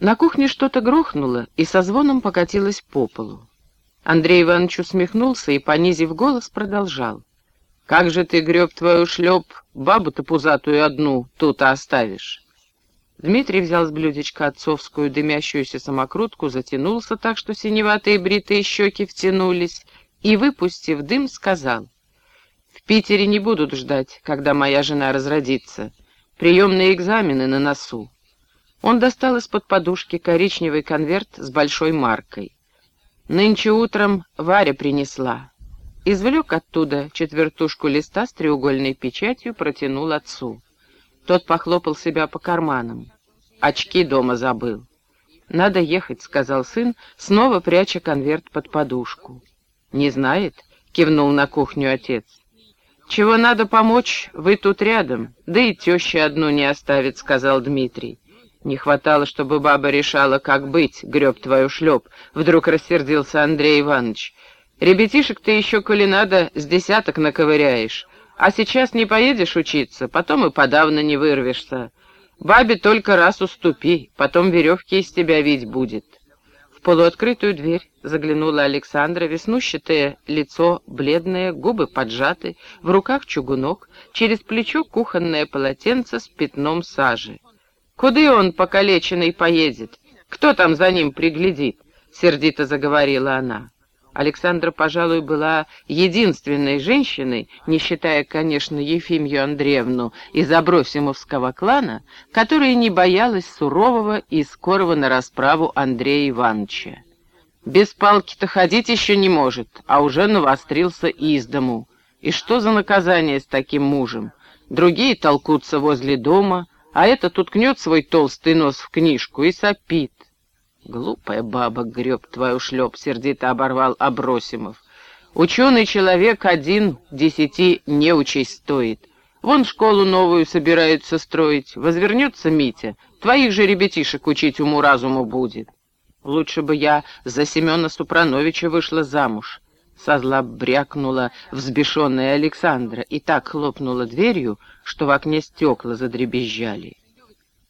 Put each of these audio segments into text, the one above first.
На кухне что-то грохнуло и со звоном покатилось по полу. Андрей Иванович усмехнулся и, понизив голос, продолжал. «Как же ты, греб твою шлеп, бабу-то пузатую одну тут оставишь?» Дмитрий взял с блюдечка отцовскую дымящуюся самокрутку, затянулся так, что синеватые бритые щеки втянулись, и, выпустив дым, сказал. «В Питере не будут ждать, когда моя жена разродится. Приемные экзамены на носу». Он достал из-под подушки коричневый конверт с большой маркой. Нынче утром Варя принесла. Извлек оттуда четвертушку листа с треугольной печатью, протянул отцу. Тот похлопал себя по карманам. Очки дома забыл. «Надо ехать», — сказал сын, снова пряча конверт под подушку. «Не знает?» — кивнул на кухню отец. «Чего надо помочь, вы тут рядом, да и теща одну не оставит», — сказал Дмитрий. «Не хватало, чтобы баба решала, как быть, греб твою шлеп», — вдруг рассердился Андрей Иванович. «Ребятишек ты еще, коли надо, с десяток наковыряешь. А сейчас не поедешь учиться, потом и подавно не вырвешься. Бабе только раз уступи, потом веревки из тебя видеть будет». В полуоткрытую дверь заглянула Александра, веснущатое лицо бледное, губы поджаты, в руках чугунок, через плечо кухонное полотенце с пятном сажи. «Куды он, покалеченный, поедет? Кто там за ним приглядит?» — сердито заговорила она. Александра, пожалуй, была единственной женщиной, не считая, конечно, Ефимью Андреевну из Абросимовского клана, которая не боялась сурового и скорого на расправу Андрея Ивановича. Без палки-то ходить еще не может, а уже навострился из дому. И что за наказание с таким мужем? Другие толкутся возле дома, а этот уткнет свой толстый нос в книжку и сопит. Глупая баба, греб твою шлеп, сердито оборвал Абросимов. Ученый человек один десяти не учесть стоит. Вон школу новую собираются строить. Возвернется Митя, твоих же ребятишек учить уму-разуму будет. Лучше бы я за Семена Супрановича вышла замуж. Со зла брякнула взбешенная Александра и так хлопнула дверью, что в окне стекла задребезжали.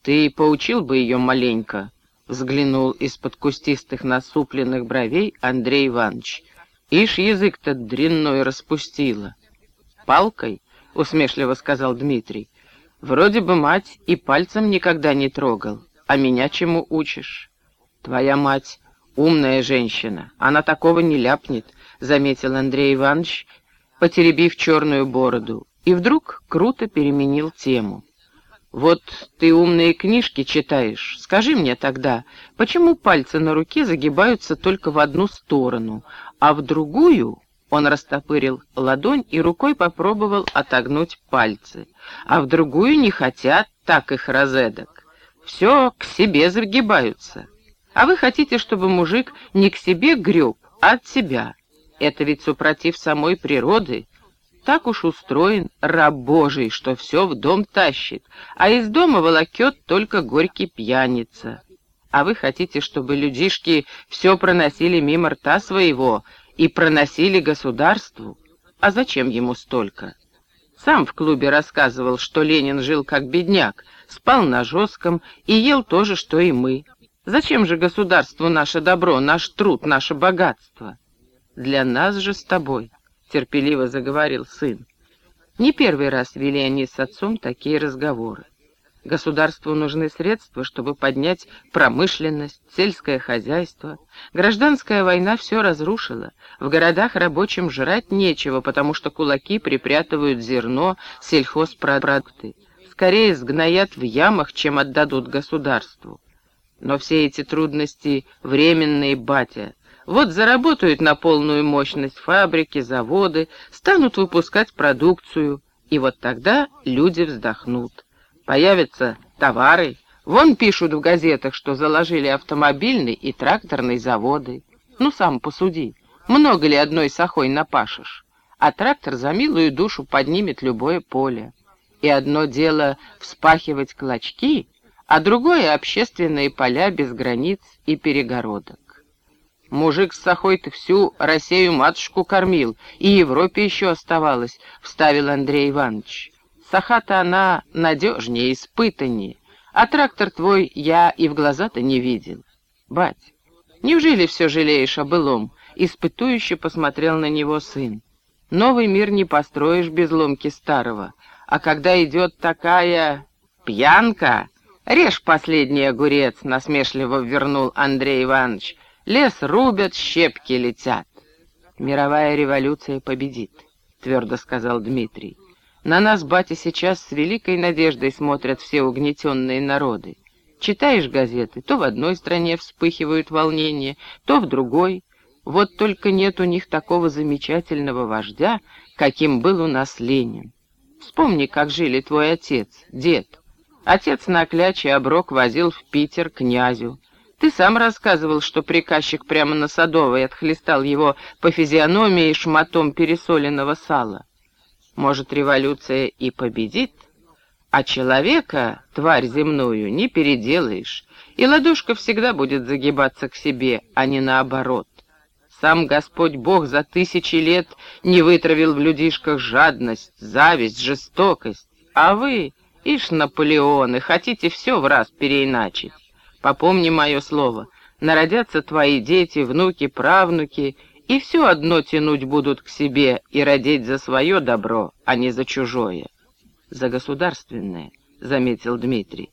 «Ты поучил бы ее маленько?» — взглянул из-под кустистых насупленных бровей Андрей Иванович. «Ишь, язык-то дрянной распустила». «Палкой?» — усмешливо сказал Дмитрий. «Вроде бы мать и пальцем никогда не трогал. А меня чему учишь?» «Твоя мать умная женщина, она такого не ляпнет», — заметил Андрей Иванович, потеребив черную бороду, и вдруг круто переменил тему. «Вот ты умные книжки читаешь. Скажи мне тогда, почему пальцы на руке загибаются только в одну сторону, а в другую...» Он растопырил ладонь и рукой попробовал отогнуть пальцы. «А в другую не хотят так их розедок. Все к себе загибаются. А вы хотите, чтобы мужик не к себе греб, а от себя. Это ведь супротив самой природы. Так уж устроен раб Божий, что все в дом тащит, а из дома волокет только горький пьяница. А вы хотите, чтобы людишки все проносили мимо рта своего и проносили государству? А зачем ему столько? Сам в клубе рассказывал, что Ленин жил как бедняк, спал на жестком и ел то же, что и мы. Зачем же государству наше добро, наш труд, наше богатство? Для нас же с тобой, — терпеливо заговорил сын. Не первый раз вели они с отцом такие разговоры. Государству нужны средства, чтобы поднять промышленность, сельское хозяйство. Гражданская война все разрушила. В городах рабочим жрать нечего, потому что кулаки припрятывают зерно, сельхозпродукты. Скорее сгноят в ямах, чем отдадут государству. Но все эти трудности временные, батя. Вот заработают на полную мощность фабрики, заводы, станут выпускать продукцию, и вот тогда люди вздохнут. Появятся товары. Вон пишут в газетах, что заложили автомобильный и тракторный заводы. Ну, сам посуди, много ли одной сахой напашешь? А трактор за милую душу поднимет любое поле. И одно дело вспахивать клочки — а другое — общественные поля без границ и перегородок. Мужик с Сахой-то всю Россию-матушку кормил, и Европе еще оставалось, — вставил Андрей Иванович. Саха-то она надежнее, испытаннее, А трактор твой я и в глаза-то не видел. Бать, неужели все жалеешь о былом? Испытующе посмотрел на него сын. Новый мир не построишь без ломки старого. А когда идет такая пьянка, режь последний огурец, насмешливо вернул Андрей Иванович. Лес рубят, щепки летят. Мировая революция победит, твердо сказал Дмитрий. На нас, батя, сейчас с великой надеждой смотрят все угнетенные народы. Читаешь газеты, то в одной стране вспыхивают волнения, то в другой. Вот только нет у них такого замечательного вождя, каким был у нас Ленин. Вспомни, как жили твой отец, дед. Отец на кляче оброк возил в Питер князю. Ты сам рассказывал, что приказчик прямо на Садовой отхлестал его по физиономии шматом пересоленного сала. Может, революция и победит, а человека, тварь земную, не переделаешь, и ладошка всегда будет загибаться к себе, а не наоборот. Сам Господь Бог за тысячи лет не вытравил в людишках жадность, зависть, жестокость, а вы, ишь, Наполеоны, хотите все в раз переиначить. Попомни мое слово, народятся твои дети, внуки, правнуки — и все одно тянуть будут к себе и родить за свое добро, а не за чужое. За государственное, — заметил Дмитрий.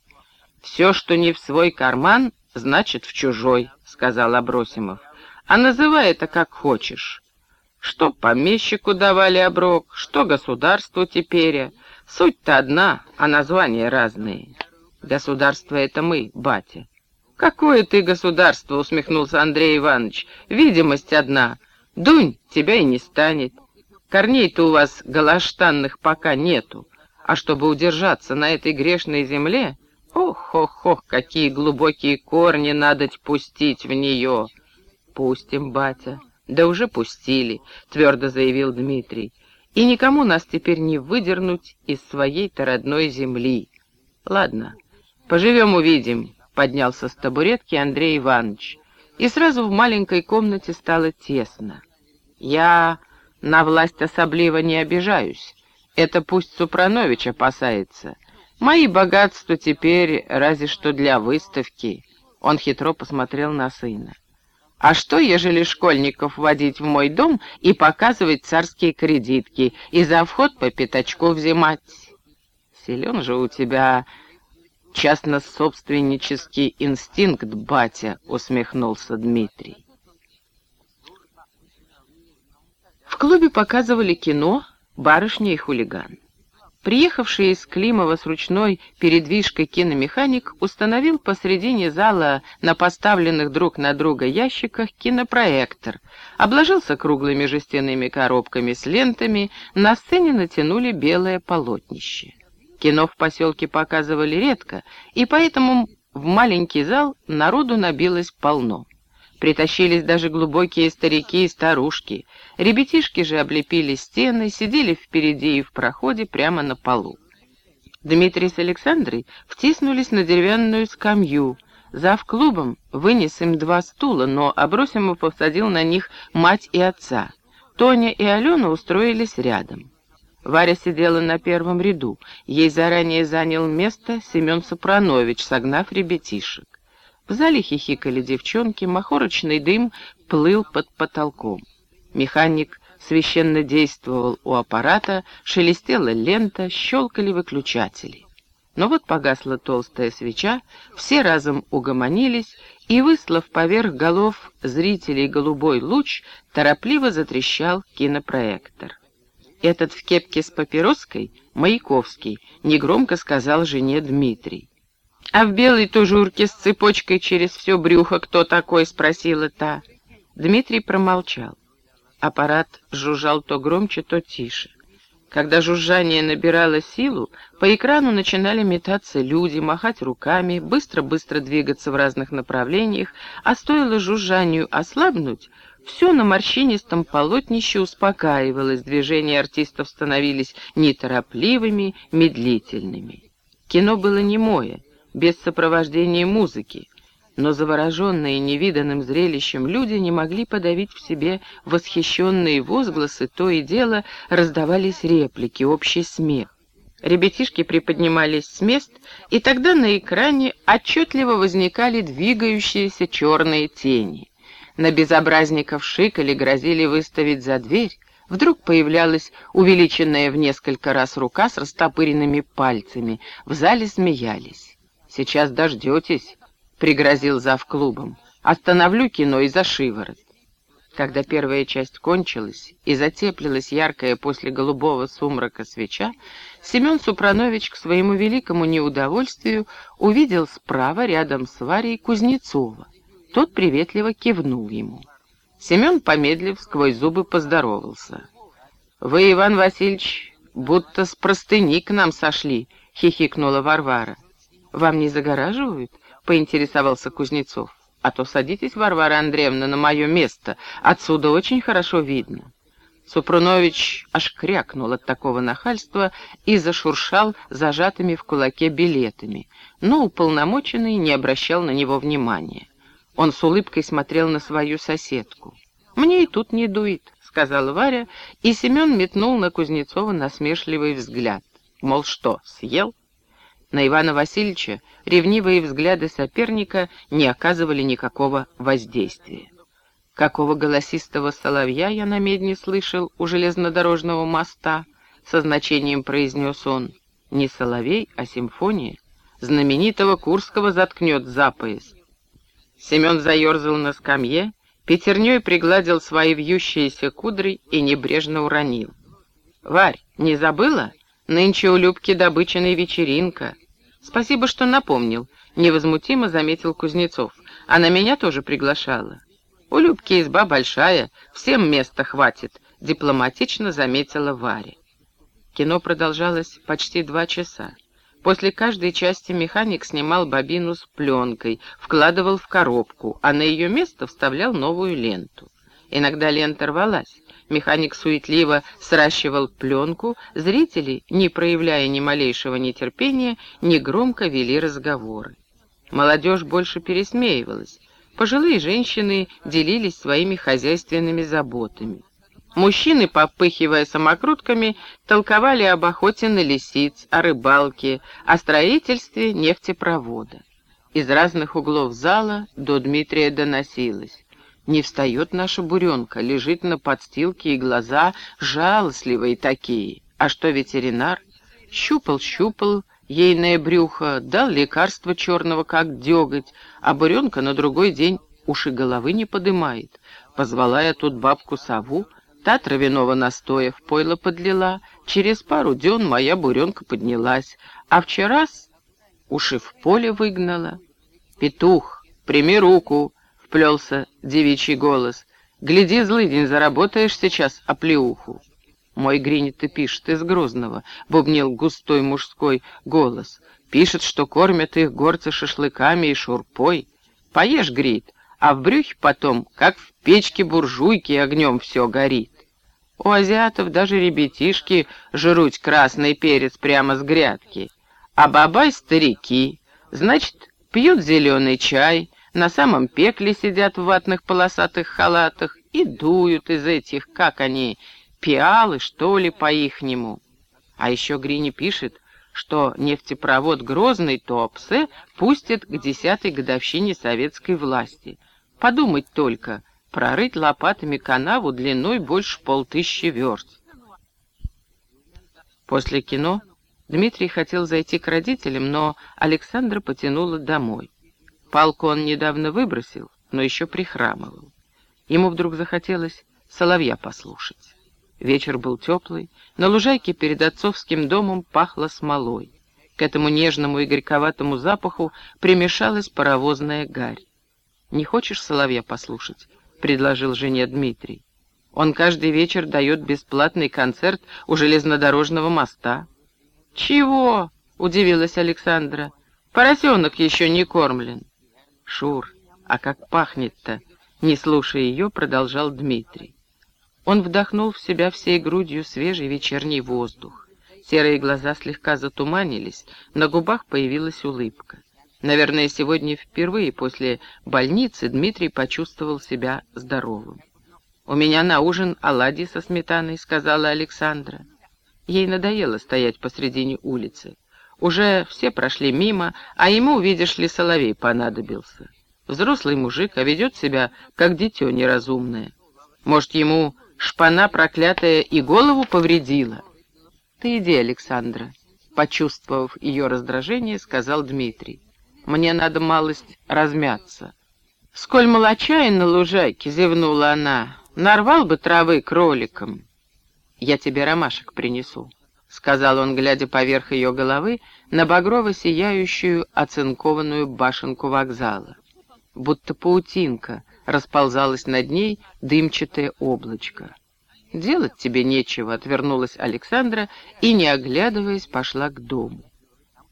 Все, что не в свой карман, значит в чужой, — сказал Абросимов. А называй это как хочешь. Что помещику давали оброк, что государству теперь. Суть-то одна, а названия разные. Государство — это мы, батя. «Какое ты государство?» — усмехнулся Андрей Иванович. «Видимость одна. Дунь, тебя и не станет. Корней-то у вас голоштанных пока нету. А чтобы удержаться на этой грешной земле, ох-ох-ох, какие глубокие корни надо пустить в нее. Пустим, батя. Да уже пустили, твердо заявил Дмитрий. И никому нас теперь не выдернуть из своей-то родной земли. Ладно, поживем-увидим, поднялся с табуретки Андрей Иванович. И сразу в маленькой комнате стало тесно. Я на власть особливо не обижаюсь. Это пусть Супранович опасается. Мои богатства теперь разве что для выставки. Он хитро посмотрел на сына. А что, ежели школьников водить в мой дом и показывать царские кредитки, и за вход по пятачку взимать? Силен же у тебя частно-собственнический инстинкт, батя, усмехнулся Дмитрий. В клубе показывали кино «Барышня и хулиган». Приехавший из Климова с ручной передвижкой киномеханик установил посредине зала на поставленных друг на друга ящиках кинопроектор, обложился круглыми жестяными коробками с лентами, на сцене натянули белое полотнище. Кино в поселке показывали редко, и поэтому в маленький зал народу набилось полно. Притащились даже глубокие старики и старушки. Ребятишки же облепили стены, сидели впереди и в проходе прямо на полу. Дмитрий с Александрой втиснулись на деревянную скамью. Зав клубом вынес им два стула, но Абросимов посадил на них мать и отца. Тоня и Алена устроились рядом. Варя сидела на первом ряду. Ей заранее занял место Семен Сопранович, согнав ребятишек. В зале хихикали девчонки, махорочный дым плыл под потолком. Механик священно действовал у аппарата, шелестела лента, щелкали выключатели. Но вот погасла толстая свеча, все разом угомонились, и, выслав поверх голов зрителей голубой луч, торопливо затрещал кинопроектор. Этот в кепке с папироской — Маяковский, негромко сказал жене Дмитрий. «А в белой тужурке с цепочкой через все брюхо кто такой?» — спросила та. Дмитрий промолчал. Аппарат жужжал то громче, то тише. Когда жужжание набирало силу, по экрану начинали метаться люди, махать руками, быстро-быстро двигаться в разных направлениях, а стоило жужжанию ослабнуть, все на морщинистом полотнище успокаивалось, движения артистов становились неторопливыми, медлительными. Кино было немое, без сопровождения музыки, но завороженные невиданным зрелищем люди не могли подавить в себе восхищенные возгласы, то и дело раздавались реплики, общий смех. Ребятишки приподнимались с мест, и тогда на экране отчетливо возникали двигающиеся черные тени. На безобразников шикали, грозили выставить за дверь. Вдруг появлялась увеличенная в несколько раз рука с растопыренными пальцами. В зале смеялись. «Сейчас дождетесь», — пригрозил зав клубом. «Остановлю кино и за шиворот». Когда первая часть кончилась и затеплилась яркая после голубого сумрака свеча, Семен Супранович к своему великому неудовольствию увидел справа, рядом с Варей, Кузнецова. Тот приветливо кивнул ему. Семен, помедлив, сквозь зубы поздоровался. «Вы, Иван Васильевич, будто с простыни к нам сошли», — хихикнула Варвара. «Вам не загораживают?» — поинтересовался Кузнецов. А то садитесь, Варвара Андреевна, на мое место. Отсюда очень хорошо видно». Супрунович аж крякнул от такого нахальства и зашуршал зажатыми в кулаке билетами, но уполномоченный не обращал на него внимания. Он с улыбкой смотрел на свою соседку. «Мне и тут не дует», — сказала Варя, и Семен метнул на Кузнецова насмешливый взгляд. Мол, что, съел? На Ивана Васильевича ревнивые взгляды соперника не оказывали никакого воздействия. Какого голосистого соловья я на медне слышал у железнодорожного моста, со значением произнес он. Не соловей, а симфония. Знаменитого Курского заткнет за пояс. Семен заерзал на скамье, пятерней пригладил свои вьющиеся кудри и небрежно уронил. «Варь, не забыла? Нынче у Любки добыченная вечеринка. Спасибо, что напомнил, невозмутимо заметил Кузнецов. Она меня тоже приглашала. У Любки изба большая, всем места хватит, дипломатично заметила Варя. Кино продолжалось почти два часа. После каждой части механик снимал бобину с пленкой, вкладывал в коробку, а на ее место вставлял новую ленту. Иногда лента рвалась, Механик суетливо сращивал пленку, зрители, не проявляя ни малейшего нетерпения, негромко вели разговоры. Молодежь больше пересмеивалась. Пожилые женщины делились своими хозяйственными заботами. Мужчины, попыхивая самокрутками, толковали об охоте на лисиц, о рыбалке, о строительстве нефтепровода. Из разных углов зала до Дмитрия доносилось. Не встает наша буренка, лежит на подстилке, и глаза жалостливые такие. А что ветеринар? Щупал-щупал ейное брюхо, дал лекарство черного, как деготь, а буренка на другой день уши головы не подымает. Позвала я тут бабку-сову, та травяного настоя в пойло подлила, через пару дён моя буренка поднялась, а вчера уши в поле выгнала. «Петух, прими руку!» вплелся девичий голос. «Гляди, злыдень, заработаешь сейчас оплеуху». «Мой Гринит и пишет из Грозного», — бубнил густой мужской голос. «Пишет, что кормят их горцы шашлыками и шурпой. Поешь, Грит, а в брюхе потом, как в печке буржуйки, огнем все горит. У азиатов даже ребятишки жруть красный перец прямо с грядки. А бабай старики, значит, пьют зеленый чай, на самом пекле сидят в ватных полосатых халатах и дуют из этих, как они, пиалы, что ли, по-ихнему. А еще Грини пишет, что нефтепровод Грозный Туапсе пустят к десятой годовщине советской власти. Подумать только, прорыть лопатами канаву длиной больше полтыщи верст. После кино Дмитрий хотел зайти к родителям, но Александра потянула домой. Палку он недавно выбросил, но еще прихрамывал. Ему вдруг захотелось соловья послушать. Вечер был теплый, на лужайке перед отцовским домом пахло смолой. К этому нежному и горьковатому запаху примешалась паровозная гарь. «Не хочешь соловья послушать?» — предложил жене Дмитрий. «Он каждый вечер дает бесплатный концерт у железнодорожного моста». «Чего?» — удивилась Александра. «Поросенок еще не кормлен». «Шур, а как пахнет-то!» Не слушая ее, продолжал Дмитрий. Он вдохнул в себя всей грудью свежий вечерний воздух. Серые глаза слегка затуманились, на губах появилась улыбка. Наверное, сегодня впервые после больницы Дмитрий почувствовал себя здоровым. «У меня на ужин оладьи со сметаной», — сказала Александра. Ей надоело стоять посредине улицы. Уже все прошли мимо, а ему, видишь ли, соловей понадобился. Взрослый мужик, а ведет себя, как дитё неразумное. Может, ему шпана проклятая и голову повредила? Ты иди, Александра, почувствовав ее раздражение, сказал Дмитрий. Мне надо малость размяться. Сколь молочаен на лужайке, зевнула она, нарвал бы травы кроликом. Я тебе ромашек принесу. — сказал он, глядя поверх ее головы на багрово-сияющую оцинкованную башенку вокзала. Будто паутинка расползалась над ней дымчатое облачко. «Делать тебе нечего», — отвернулась Александра и, не оглядываясь, пошла к дому.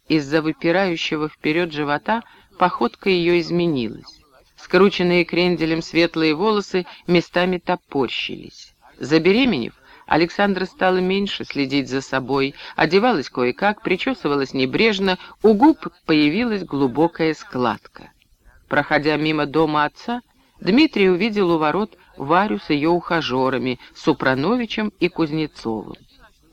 Из-за выпирающего вперед живота походка ее изменилась. Скрученные кренделем светлые волосы местами топорщились. Забеременев, Александра стала меньше следить за собой, одевалась кое-как, причесывалась небрежно, у губ появилась глубокая складка. Проходя мимо дома отца, Дмитрий увидел у ворот Варю с ее ухажерами, Супрановичем и Кузнецовым.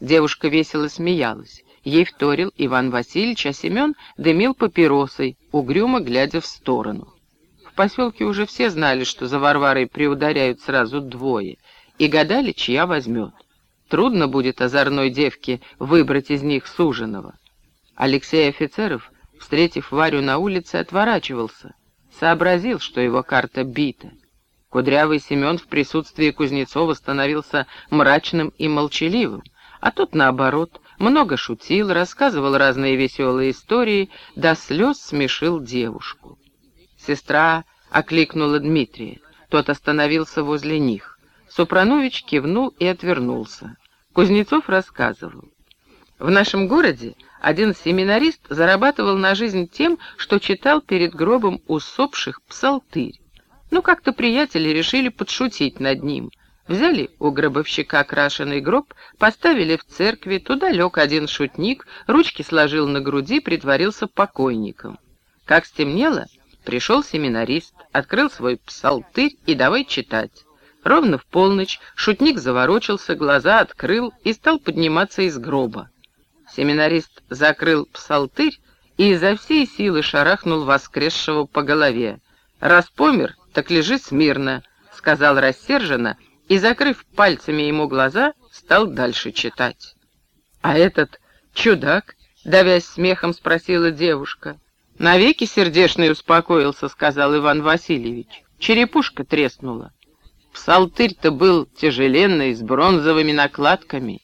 Девушка весело смеялась. Ей вторил Иван Васильевич, а Семен дымил папиросой, угрюмо глядя в сторону. В поселке уже все знали, что за Варварой приударяют сразу двое, и гадали, чья возьмет. Трудно будет озорной девке выбрать из них суженого. Алексей Офицеров, встретив Варю на улице, отворачивался. Сообразил, что его карта бита. Кудрявый Семен в присутствии Кузнецова становился мрачным и молчаливым, а тот, наоборот, много шутил, рассказывал разные веселые истории, до слез смешил девушку. Сестра окликнула Дмитрия. Тот остановился возле них. Супранович кивнул и отвернулся. Кузнецов рассказывал. В нашем городе один семинарист зарабатывал на жизнь тем, что читал перед гробом усопших псалтырь. Ну, как-то приятели решили подшутить над ним. Взяли у гробовщика крашеный гроб, поставили в церкви, туда лег один шутник, ручки сложил на груди, притворился покойником. Как стемнело, пришел семинарист, открыл свой псалтырь и давай читать. Ровно в полночь шутник заворочился, глаза открыл и стал подниматься из гроба. Семинарист закрыл псалтырь и изо всей силы шарахнул воскресшего по голове. «Раз помер, так лежи смирно», — сказал рассерженно, и, закрыв пальцами ему глаза, стал дальше читать. «А этот чудак?» — давясь смехом спросила девушка. «Навеки сердешный успокоился», — сказал Иван Васильевич. «Черепушка треснула». Псалтырь-то был тяжеленный, с бронзовыми накладками.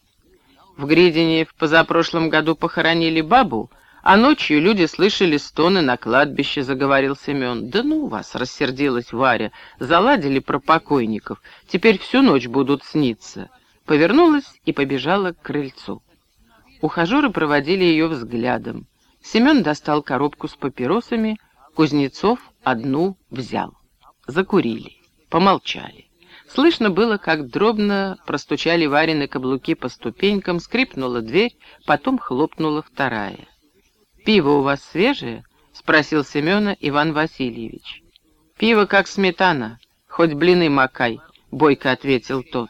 В Гридине в позапрошлом году похоронили бабу, а ночью люди слышали стоны на кладбище, заговорил Семен. Да ну вас, рассердилась Варя, заладили про покойников, теперь всю ночь будут сниться. Повернулась и побежала к крыльцу. Ухажеры проводили ее взглядом. Семен достал коробку с папиросами, Кузнецов одну взял. Закурили, помолчали. Слышно было, как дробно простучали вареные каблуки по ступенькам, скрипнула дверь, потом хлопнула вторая. «Пиво у вас свежее?» — спросил Семена Иван Васильевич. «Пиво как сметана, хоть блины макай», — бойко ответил тот.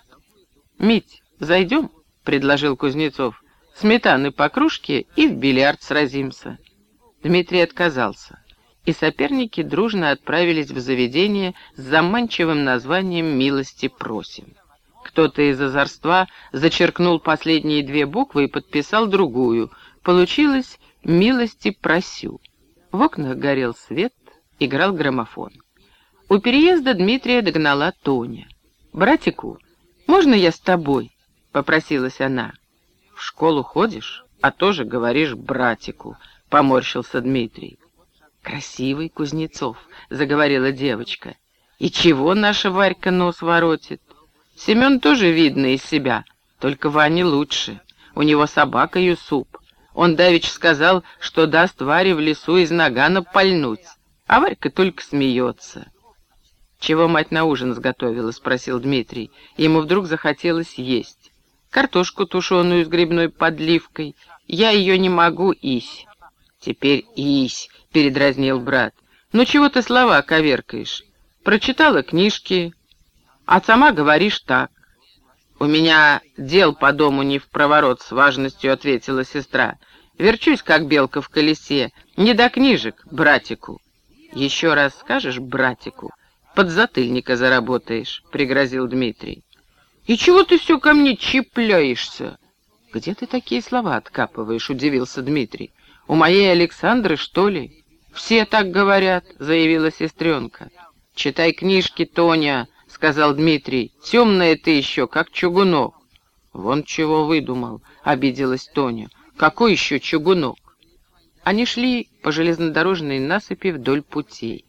«Мить, зайдем?» — предложил Кузнецов. «Сметаны по кружке и в бильярд сразимся». Дмитрий отказался и соперники дружно отправились в заведение с заманчивым названием «Милости просим». Кто-то из озорства зачеркнул последние две буквы и подписал другую. Получилось «Милости просю». В окнах горел свет, играл граммофон. У переезда Дмитрия догнала Тоня. «Братику, можно я с тобой?» — попросилась она. «В школу ходишь, а тоже говоришь братику», — поморщился Дмитрий. «Красивый Кузнецов», — заговорила девочка. «И чего наша Варька нос воротит? Семен тоже видно из себя, только Ване лучше. У него собака Юсуп. Он давич сказал, что даст Варе в лесу из нагана пальнуть, а Варька только смеется». «Чего мать на ужин сготовила?» — спросил Дмитрий. Ему вдруг захотелось есть. «Картошку тушеную с грибной подливкой. Я ее не могу ись». «Теперь ись», — передразнил брат. «Ну чего ты слова коверкаешь? Прочитала книжки, а сама говоришь так». «У меня дел по дому не в проворот», — с важностью ответила сестра. «Верчусь, как белка в колесе. Не до книжек, братику». «Еще раз скажешь братику, подзатыльника заработаешь», — пригрозил Дмитрий. «И чего ты все ко мне чипляешься?» «Где ты такие слова откапываешь?» — удивился Дмитрий. «У моей Александры, что ли?» «Все так говорят», — заявила сестренка. «Читай книжки, Тоня», — сказал Дмитрий. «Темная ты еще, как чугунок». «Вон чего выдумал», — обиделась Тоня. «Какой еще чугунок?» Они шли по железнодорожной насыпи вдоль путей.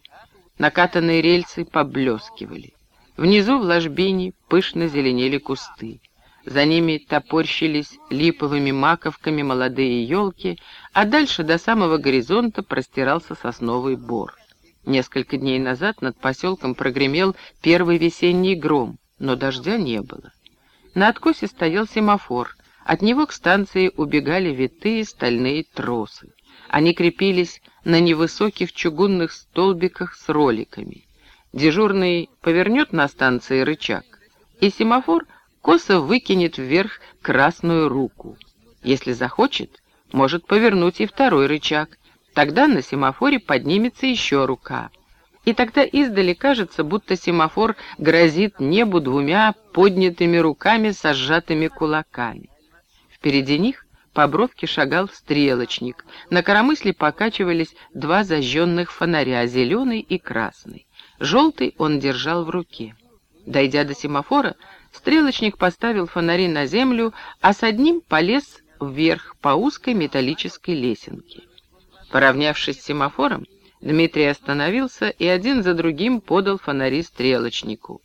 Накатанные рельсы поблескивали. Внизу в ложбине пышно зеленели кусты. За ними топорщились липовыми маковками молодые елки, а дальше до самого горизонта простирался сосновый бор. Несколько дней назад над поселком прогремел первый весенний гром, но дождя не было. На откосе стоял семафор, от него к станции убегали витые стальные тросы. Они крепились на невысоких чугунных столбиках с роликами. Дежурный повернет на станции рычаг, и семафор косо выкинет вверх красную руку. Если захочет, может повернуть и второй рычаг, Тогда на семафоре поднимется еще рука. И тогда издали кажется, будто семафор грозит небу двумя поднятыми руками со сжатыми кулаками. Впереди них по бровке шагал стрелочник. На коромысле покачивались два зажженных фонаря, зеленый и красный. Желтый он держал в руке. Дойдя до семафора, стрелочник поставил фонари на землю, а с одним полез вверх по узкой металлической лесенке. Поравнявшись с семафором, Дмитрий остановился и один за другим подал фонари стрелочнику.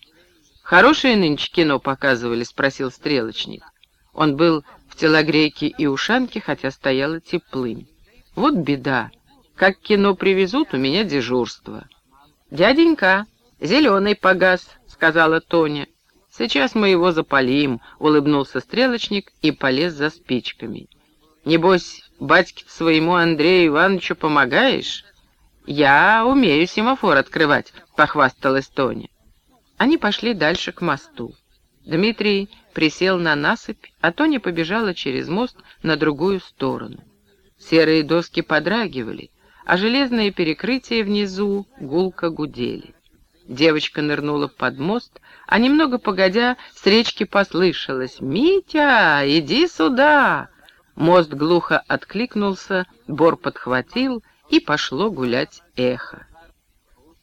«Хорошее нынче кино показывали?» — спросил стрелочник. Он был в телогрейке и ушанке, хотя стояло теплым. «Вот беда. Как кино привезут, у меня дежурство». «Дяденька, зеленый погас», — сказала Тоня. «Сейчас мы его запалим», — улыбнулся стрелочник и полез за спичками. «Небось, батьке своему Андрею Ивановичу помогаешь?» «Я умею семафор открывать», — похвасталась Тоня. Они пошли дальше к мосту. Дмитрий присел на насыпь, а Тоня побежала через мост на другую сторону. Серые доски подрагивали, а железные перекрытия внизу гулко гудели. Девочка нырнула под мост, а немного погодя с речки послышалось «Митя, иди сюда!» Мост глухо откликнулся, бор подхватил, и пошло гулять эхо.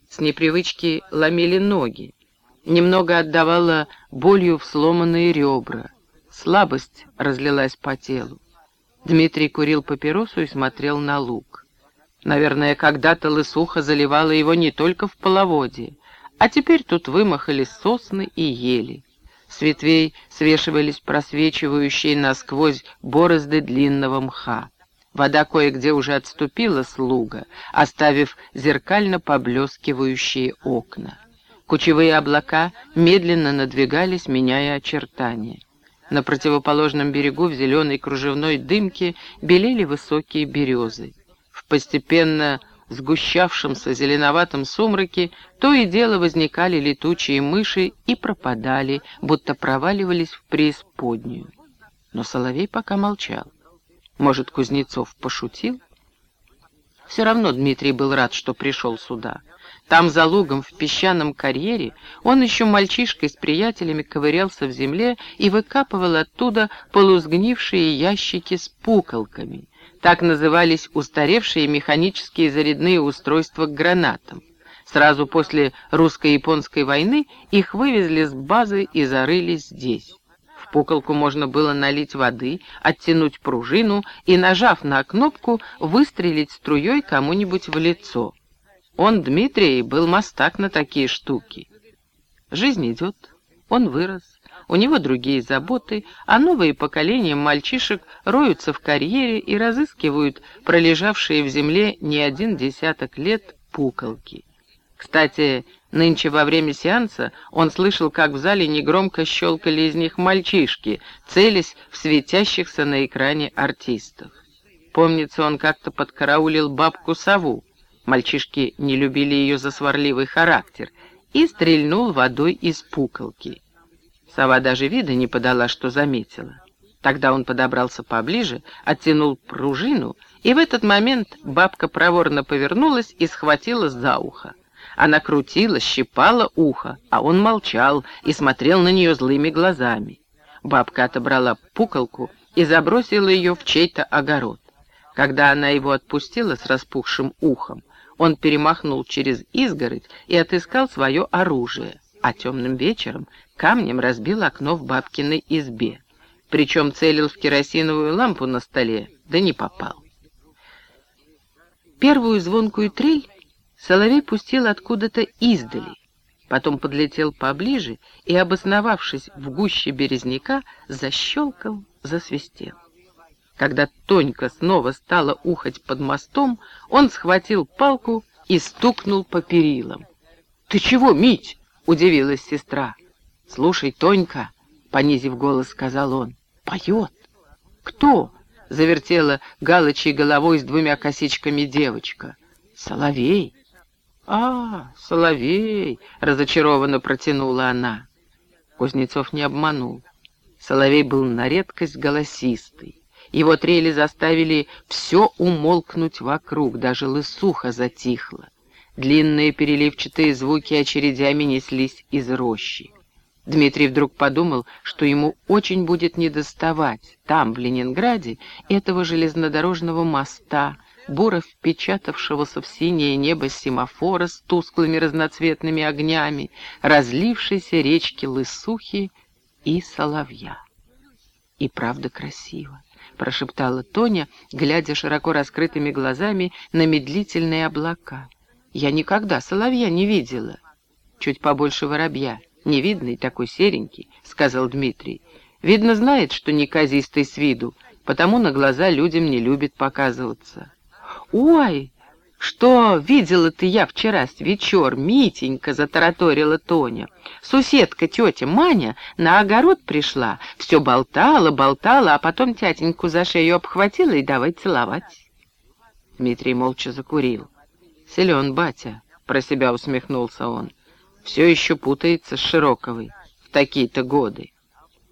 С непривычки ломили ноги, немного отдавала болью в сломанные ребра. Слабость разлилась по телу. Дмитрий курил папиросу и смотрел на луг. Наверное, когда-то лысуха заливала его не только в половодье, а теперь тут вымахали сосны и ели. С ветвей свешивались просвечивающие насквозь борозды длинного мха. Вода кое-где уже отступила с луга, оставив зеркально поблескивающие окна. Кучевые облака медленно надвигались, меняя очертания. На противоположном берегу в зеленой кружевной дымке белели высокие березы. В постепенно сгущавшемся зеленоватом сумраке то и дело возникали летучие мыши и пропадали, будто проваливались в преисподнюю. Но Соловей пока молчал. Может, Кузнецов пошутил? Все равно Дмитрий был рад, что пришел сюда. Там, за лугом, в песчаном карьере, он еще мальчишкой с приятелями ковырялся в земле и выкапывал оттуда полузгнившие ящики с пуколками. Так назывались устаревшие механические зарядные устройства к гранатам. Сразу после русско-японской войны их вывезли с базы и зарыли здесь. В пуколку можно было налить воды, оттянуть пружину и, нажав на кнопку, выстрелить струей кому-нибудь в лицо. Он, Дмитрий, был мастак на такие штуки. Жизнь идет, он вырос, у него другие заботы, а новые поколения мальчишек роются в карьере и разыскивают пролежавшие в земле не один десяток лет пуколки. Кстати, нынче во время сеанса он слышал, как в зале негромко щелкали из них мальчишки, целясь в светящихся на экране артистов. Помнится, он как-то подкараулил бабку-сову. Мальчишки не любили ее за сварливый характер и стрельнул водой из пуколки. Сова даже вида не подала, что заметила. Тогда он подобрался поближе, оттянул пружину, и в этот момент бабка проворно повернулась и схватила за ухо. Она крутила, щипала ухо, а он молчал и смотрел на нее злыми глазами. Бабка отобрала пуколку и забросила ее в чей-то огород. Когда она его отпустила с распухшим ухом, он перемахнул через изгородь и отыскал свое оружие, а темным вечером камнем разбил окно в бабкиной избе. Причем целил в керосиновую лампу на столе, да не попал. Первую звонкую трель соловей пустил откуда-то издали, потом подлетел поближе и, обосновавшись в гуще березняка, защелкал, засвистел. Когда Тонька снова стала ухать под мостом, он схватил палку и стукнул по перилам. «Ты чего, Мить?» — удивилась сестра. «Слушай, Тонька», — понизив голос, сказал он, — «поет». «Кто?» — завертела галочей головой с двумя косичками девочка. «Соловей». «А, Соловей!» — разочарованно протянула она. Кузнецов не обманул. Соловей был на редкость голосистый. Его трели заставили все умолкнуть вокруг, даже лысуха затихла. Длинные переливчатые звуки очередями неслись из рощи. Дмитрий вдруг подумал, что ему очень будет недоставать там, в Ленинграде, этого железнодорожного моста, буро впечатавшегося в синее небо семафора с тусклыми разноцветными огнями, разлившейся речки Лысухи и Соловья. И правда красиво, прошептала Тоня, глядя широко раскрытыми глазами на медлительные облака. Я никогда соловья не видела. Чуть побольше воробья, невидный такой серенький, сказал Дмитрий. Видно, знает, что неказистый с виду, потому на глаза людям не любит показываться. «Ой, что видела ты я вчера с вечер, Митенька!» — затараторила Тоня. «Суседка тетя Маня на огород пришла, все болтала, болтала, а потом тятеньку за шею обхватила и давай целовать». Дмитрий молча закурил. «Силен, батя!» — про себя усмехнулся он. «Все еще путается с Широковой в такие-то годы.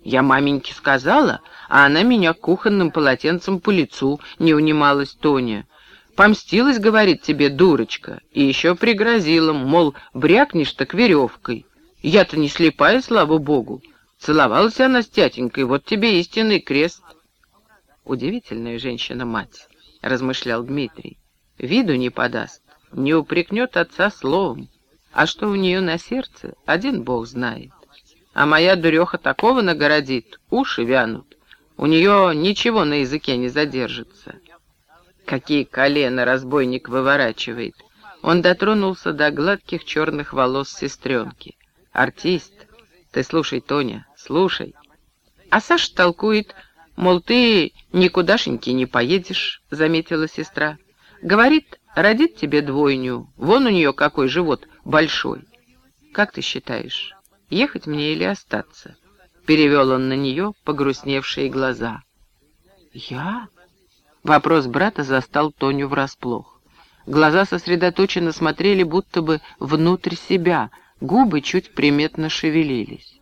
Я маменьке сказала, а она меня кухонным полотенцем по лицу не унималась Тоня. Помстилась, говорит тебе, дурочка, и еще пригрозила, мол, брякнешь так веревкой. Я-то не слепая, слава богу. Целовалась она с тятенькой, вот тебе истинный крест. Удивительная женщина-мать, размышлял Дмитрий. Виду не подаст, не упрекнет отца словом. А что у нее на сердце, один бог знает. А моя дуреха такого нагородит, уши вянут. У нее ничего на языке не задержится. Какие колено разбойник выворачивает. Он дотронулся до гладких черных волос сестренки. Артист. Ты слушай, Тоня, слушай. А Саша толкует, мол, ты никудашеньки не поедешь, заметила сестра. Говорит, родит тебе двойню, вон у нее какой живот большой. Как ты считаешь, ехать мне или остаться? Перевел он на нее погрустневшие глаза. Я? Вопрос брата застал Тоню врасплох. Глаза сосредоточенно смотрели будто бы внутрь себя, губы чуть приметно шевелились.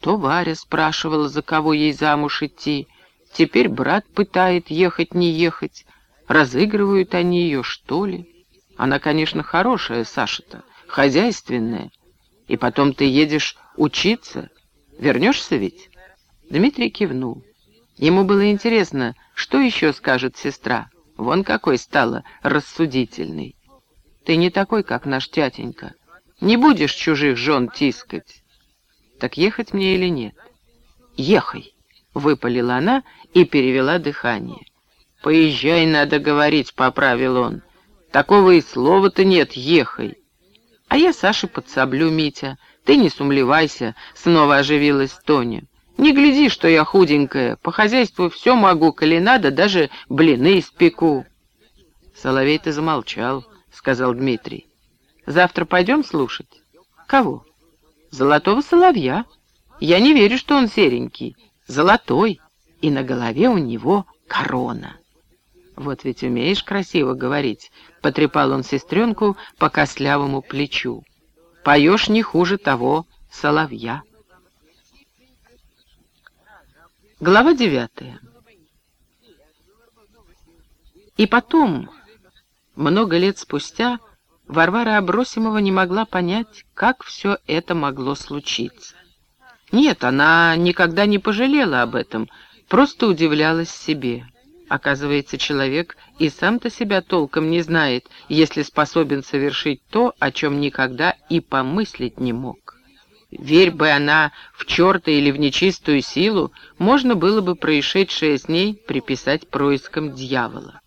То Варя спрашивала, за кого ей замуж идти, теперь брат пытает ехать, не ехать. Разыгрывают они ее, что ли? Она, конечно, хорошая, Саша-то, хозяйственная. И потом ты едешь учиться. Вернешься ведь? Дмитрий кивнул. Ему было интересно, что еще скажет сестра. Вон какой стала рассудительной. Ты не такой, как наш тятенька. Не будешь чужих жен тискать. Так ехать мне или нет? Ехай, выпалила она и перевела дыхание. Поезжай, надо говорить, поправил он. Такого и слова-то нет, ехай. А я Саше подсоблю, Митя. Ты не сумлевайся, снова оживилась Тоня. Не гляди, что я худенькая, по хозяйству все могу, коли надо, даже блины испеку. Соловей ты замолчал, сказал Дмитрий. Завтра пойдем слушать? Кого? Золотого соловья. Я не верю, что он серенький. Золотой. И на голове у него корона. Вот ведь умеешь красиво говорить, потрепал он сестренку по костлявому плечу. Поешь не хуже того соловья. Глава девятая. И потом, много лет спустя, Варвара Абросимова не могла понять, как все это могло случиться. Нет, она никогда не пожалела об этом, просто удивлялась себе. Оказывается, человек и сам-то себя толком не знает, если способен совершить то, о чем никогда и помыслить не мог. Верь бы она в черта или в нечистую силу, можно было бы происшедшее с ней приписать проискам дьявола.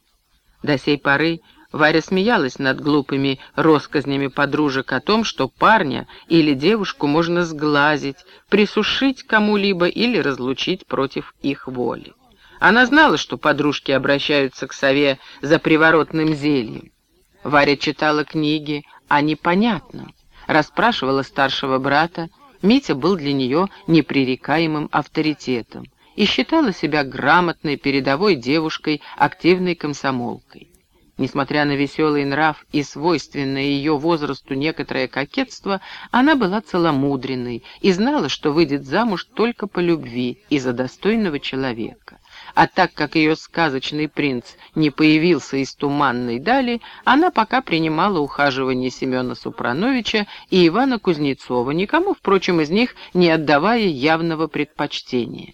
До сей поры Варя смеялась над глупыми россказнями подружек о том, что парня или девушку можно сглазить, присушить кому-либо или разлучить против их воли. Она знала, что подружки обращаются к сове за приворотным зельем. Варя читала книги о непонятном расспрашивала старшего брата, Митя был для нее непререкаемым авторитетом и считала себя грамотной передовой девушкой, активной комсомолкой. Несмотря на веселый нрав и свойственное ее возрасту некоторое кокетство, она была целомудренной и знала, что выйдет замуж только по любви и за достойного человека. А так как ее сказочный принц не появился из туманной дали, она пока принимала ухаживание Семена Супрановича и Ивана Кузнецова, никому, впрочем, из них не отдавая явного предпочтения.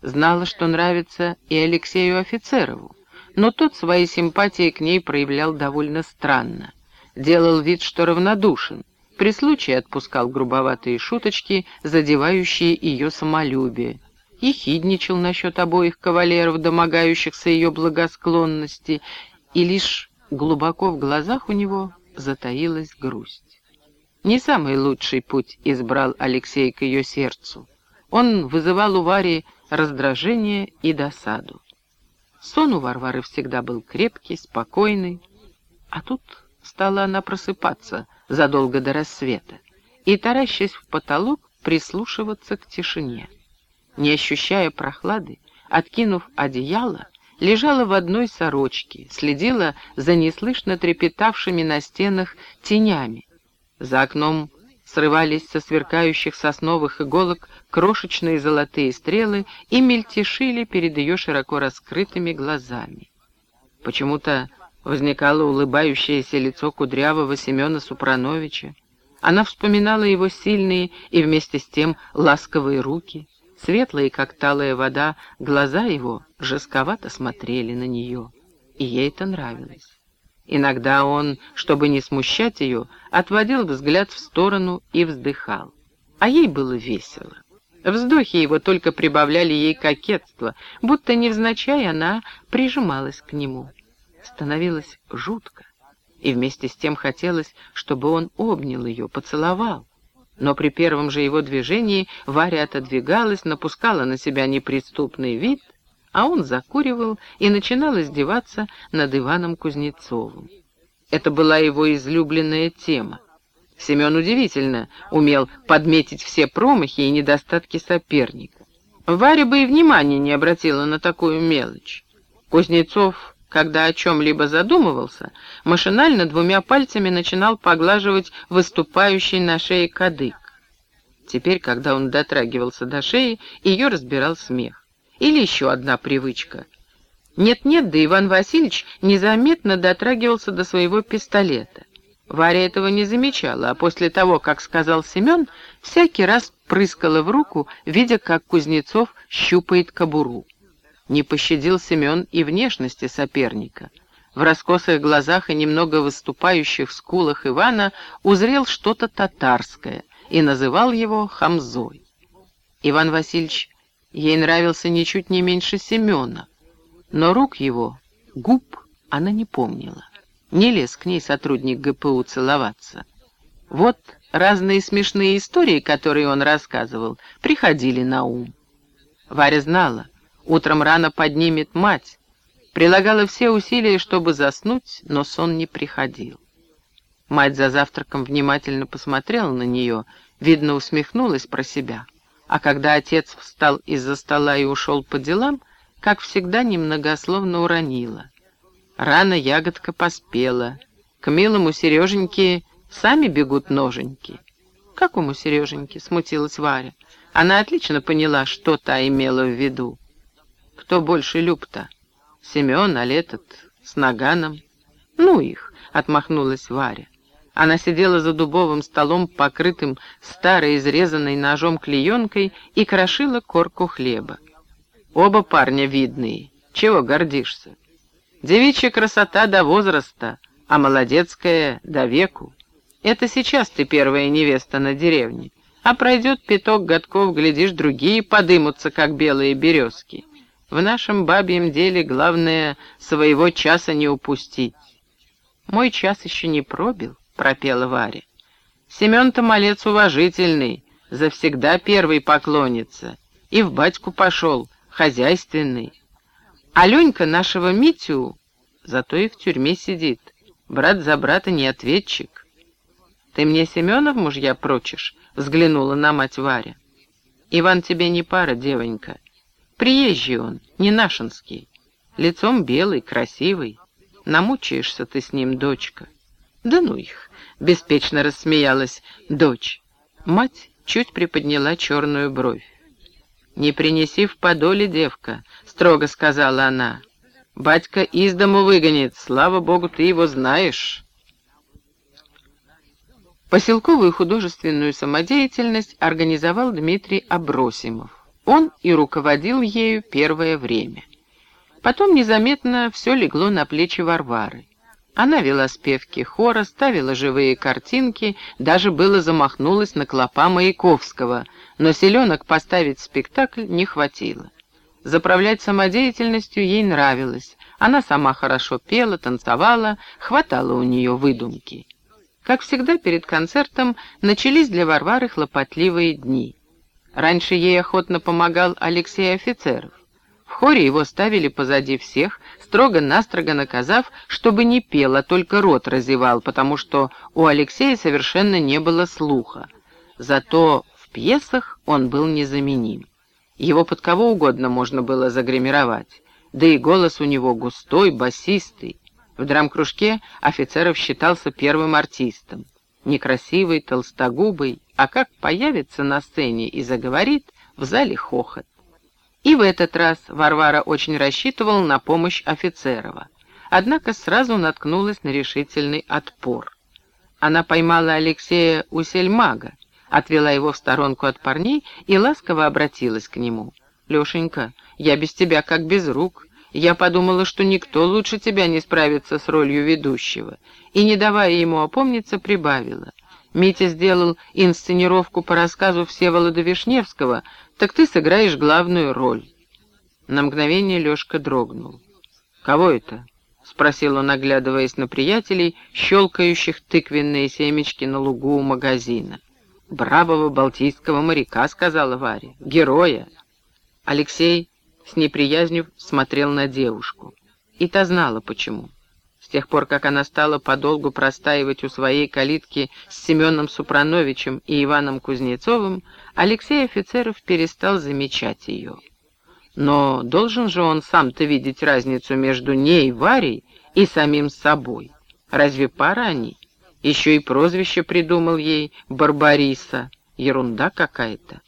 Знала, что нравится и Алексею Офицерову, но тот свои симпатии к ней проявлял довольно странно. Делал вид, что равнодушен, при случае отпускал грубоватые шуточки, задевающие ее самолюбие, и хидничал насчет обоих кавалеров, домогающихся ее благосклонности, и лишь глубоко в глазах у него затаилась грусть. Не самый лучший путь избрал Алексей к ее сердцу. Он вызывал у Вари раздражение и досаду. Сон у Варвары всегда был крепкий, спокойный, а тут стала она просыпаться задолго до рассвета и, таращась в потолок, прислушиваться к тишине не ощущая прохлады, откинув одеяло, лежала в одной сорочке, следила за неслышно трепетавшими на стенах тенями. За окном срывались со сверкающих сосновых иголок крошечные золотые стрелы и мельтешили перед ее широко раскрытыми глазами. Почему-то возникало улыбающееся лицо кудрявого Семена Супрановича. Она вспоминала его сильные и вместе с тем ласковые руки — Светлые, как талая вода, глаза его жестковато смотрели на нее, и ей это нравилось. Иногда он, чтобы не смущать ее, отводил взгляд в сторону и вздыхал. А ей было весело. Вздохи его только прибавляли ей кокетство, будто невзначай она прижималась к нему. Становилось жутко, и вместе с тем хотелось, чтобы он обнял ее, поцеловал. Но при первом же его движении Варя отодвигалась, напускала на себя неприступный вид, а он закуривал и начинал издеваться над Иваном Кузнецовым. Это была его излюбленная тема. Семен удивительно умел подметить все промахи и недостатки соперника. Варя бы и внимания не обратила на такую мелочь. Кузнецов когда о чем-либо задумывался, машинально двумя пальцами начинал поглаживать выступающий на шее кадык. Теперь, когда он дотрагивался до шеи, ее разбирал смех. Или еще одна привычка. Нет-нет, да Иван Васильевич незаметно дотрагивался до своего пистолета. Варя этого не замечала, а после того, как сказал Семен, всякий раз прыскала в руку, видя, как Кузнецов щупает кобуру. Не пощадил Семен и внешности соперника. В раскосых глазах и немного выступающих скулах Ивана узрел что-то татарское и называл его Хамзой. Иван Васильевич ей нравился ничуть не меньше Семена, но рук его, губ, она не помнила. Не лез к ней сотрудник ГПУ целоваться. Вот разные смешные истории, которые он рассказывал, приходили на ум. Варя знала — Утром рано поднимет мать. Прилагала все усилия, чтобы заснуть, но сон не приходил. Мать за завтраком внимательно посмотрела на нее, видно, усмехнулась про себя. А когда отец встал из-за стола и ушел по делам, как всегда немногословно уронила. Рано ягодка поспела. К милому Сереженьке сами бегут ноженьки. «Какому Сереженьке?» — смутилась Варя. Она отлично поняла, что та имела в виду. Кто больше люб-то? Семен, а этот с наганом? Ну их, отмахнулась Варя. Она сидела за дубовым столом, покрытым старой изрезанной ножом клеенкой, и крошила корку хлеба. Оба парня видные. Чего гордишься? Девичья красота до возраста, а молодецкая до веку. Это сейчас ты первая невеста на деревне, а пройдет пяток годков, глядишь, другие подымутся, как белые березки. В нашем бабьем деле главное своего часа не упустить. Мой час еще не пробил, пропела Варя. Семен-то малец уважительный, завсегда первый поклонится. И в батьку пошел, хозяйственный. А Ленька нашего Митю зато и в тюрьме сидит. Брат за брата не ответчик. Ты мне Семенов мужья прочишь? Взглянула на мать Варя. Иван тебе не пара, девонька. Приезжий он, не нашинский. Лицом белый, красивый. Намучаешься ты с ним, дочка. Да ну их. — беспечно рассмеялась дочь. Мать чуть приподняла черную бровь. «Не принеси в подоле, девка», — строго сказала она. «Батька из дому выгонит, слава богу, ты его знаешь». Поселковую художественную самодеятельность организовал Дмитрий Абросимов. Он и руководил ею первое время. Потом незаметно все легло на плечи Варвары. Она вела спевки хора, ставила живые картинки, даже было замахнулась на клопа Маяковского, но селенок поставить спектакль не хватило. Заправлять самодеятельностью ей нравилось. Она сама хорошо пела, танцевала, хватало у нее выдумки. Как всегда, перед концертом начались для Варвары хлопотливые дни. Раньше ей охотно помогал Алексей Офицеров. В хоре его ставили позади всех, строго-настрого наказав, чтобы не пел, а только рот разевал, потому что у Алексея совершенно не было слуха. Зато в пьесах он был незаменим. Его под кого угодно можно было загримировать, да и голос у него густой, басистый. В драм-кружке офицеров считался первым артистом. Некрасивый, толстогубый, а как появится на сцене и заговорит, в зале хохот. И в этот раз Варвара очень рассчитывал на помощь Офицерова, однако сразу наткнулась на решительный отпор. Она поймала Алексея у сельмага, отвела его в сторонку от парней и ласково обратилась к нему. «Лешенька, я без тебя как без рук. Я подумала, что никто лучше тебя не справится с ролью ведущего». И, не давая ему опомниться, прибавила. Митя сделал инсценировку по рассказу Всеволода Вишневского, так ты сыграешь главную роль». На мгновение Лешка дрогнул. «Кого это?» — спросил он, оглядываясь на приятелей, щелкающих тыквенные семечки на лугу у магазина. «Бравого балтийского моряка», — сказала Варя. «Героя». Алексей с неприязнью смотрел на девушку. И та знала, почему. С тех пор, как она стала подолгу простаивать у своей калитки с Семеном Супрановичем и Иваном Кузнецовым, Алексей Офицеров перестал замечать ее. Но должен же он сам-то видеть разницу между ней, Варей, и самим собой. Разве пара они? Еще и прозвище придумал ей Барбариса. Ерунда какая-то.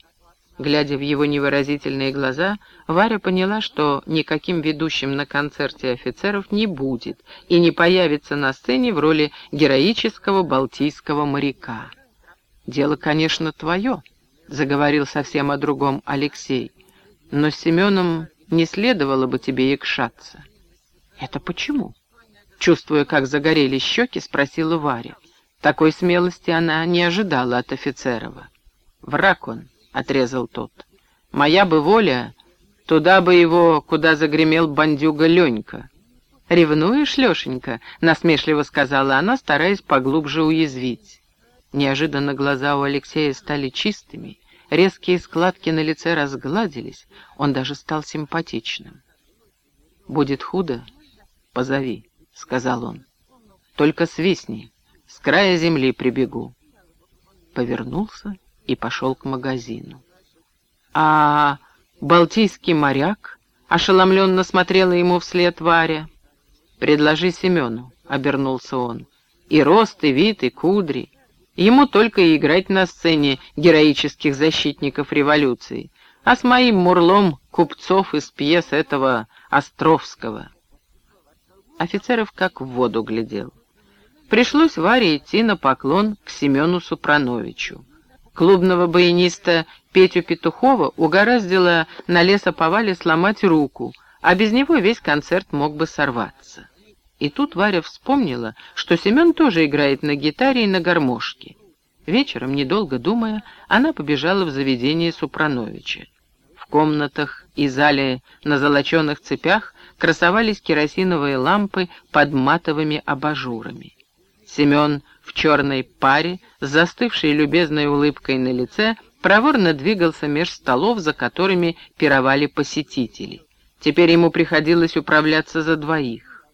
Глядя в его невыразительные глаза, Варя поняла, что никаким ведущим на концерте офицеров не будет и не появится на сцене в роли героического балтийского моряка. «Дело, конечно, твое», — заговорил совсем о другом Алексей, «но с Семеном не следовало бы тебе якшаться». «Это почему?» Чувствуя, как загорелись щеки, спросила Варя. Такой смелости она не ожидала от офицерова. «Враг он», — отрезал тот. «Моя бы воля, туда бы его, куда загремел бандюга Ленька». «Ревнуешь, Лешенька?» — насмешливо сказала она, стараясь поглубже уязвить. Неожиданно глаза у Алексея стали чистыми, резкие складки на лице разгладились, он даже стал симпатичным. «Будет худо? Позови», — сказал он. «Только свистни, с края земли прибегу». Повернулся и пошел к магазину. «А Балтийский моряк?» — ошеломленно смотрела ему вслед Варя. «Предложи Семену», — обернулся он. «И рост, и вид, и кудри. Ему только и играть на сцене героических защитников революции. а с моим мурлом купцов из пьес этого Островского. Офицеров как в воду глядел. Пришлось Варе идти на поклон к Семену Супрановичу. Клубного баяниста Петю Петухова угораздило на лесоповале сломать руку, а без него весь концерт мог бы сорваться. И тут Варя вспомнила, что Семен тоже играет на гитаре и на гармошке. Вечером, недолго думая, она побежала в заведение Супрановича. В комнатах и зале на золоченых цепях красовались керосиновые лампы под матовыми абажурами. Семен в черной паре, с застывшей любезной улыбкой на лице, проворно двигался меж столов, за которыми пировали посетители. Теперь ему приходилось управляться за двоих.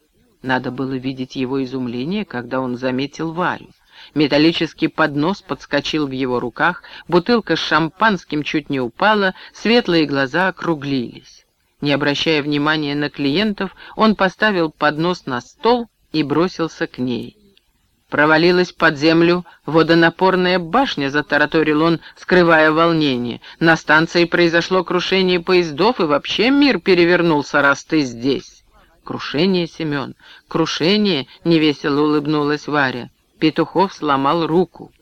Надо было видеть его изумление, когда он заметил Варю. Металлический поднос подскочил в его руках, бутылка с шампанским чуть не упала, светлые глаза округлились. Не обращая внимания на клиентов, он поставил поднос на стол и бросился к ней. Провалилась под землю водонапорная башня, затараторил он, скрывая волнение. На станции произошло крушение поездов, и вообще мир перевернулся, раз ты здесь. Крушение, Семен, крушение, невесело улыбнулась Варя. Петухов сломал руку.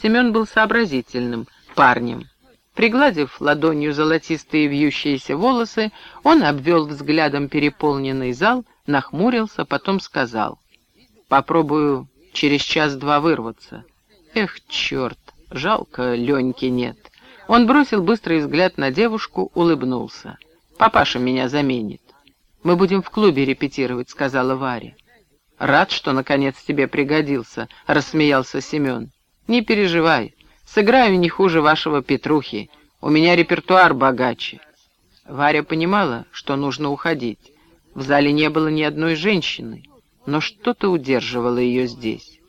Семен был сообразительным парнем. Пригладив ладонью золотистые вьющиеся волосы, он обвел взглядом переполненный зал, нахмурился, потом сказал. «Попробую через час-два вырваться. Эх, черт, жалко, Леньки нет. Он бросил быстрый взгляд на девушку, улыбнулся. «Папаша меня заменит. Мы будем в клубе репетировать», — сказала Варя. «Рад, что наконец тебе пригодился», — рассмеялся Семен. «Не переживай, сыграю не хуже вашего Петрухи. У меня репертуар богаче». Варя понимала, что нужно уходить. В зале не было ни одной женщины но что-то удерживало ее здесь.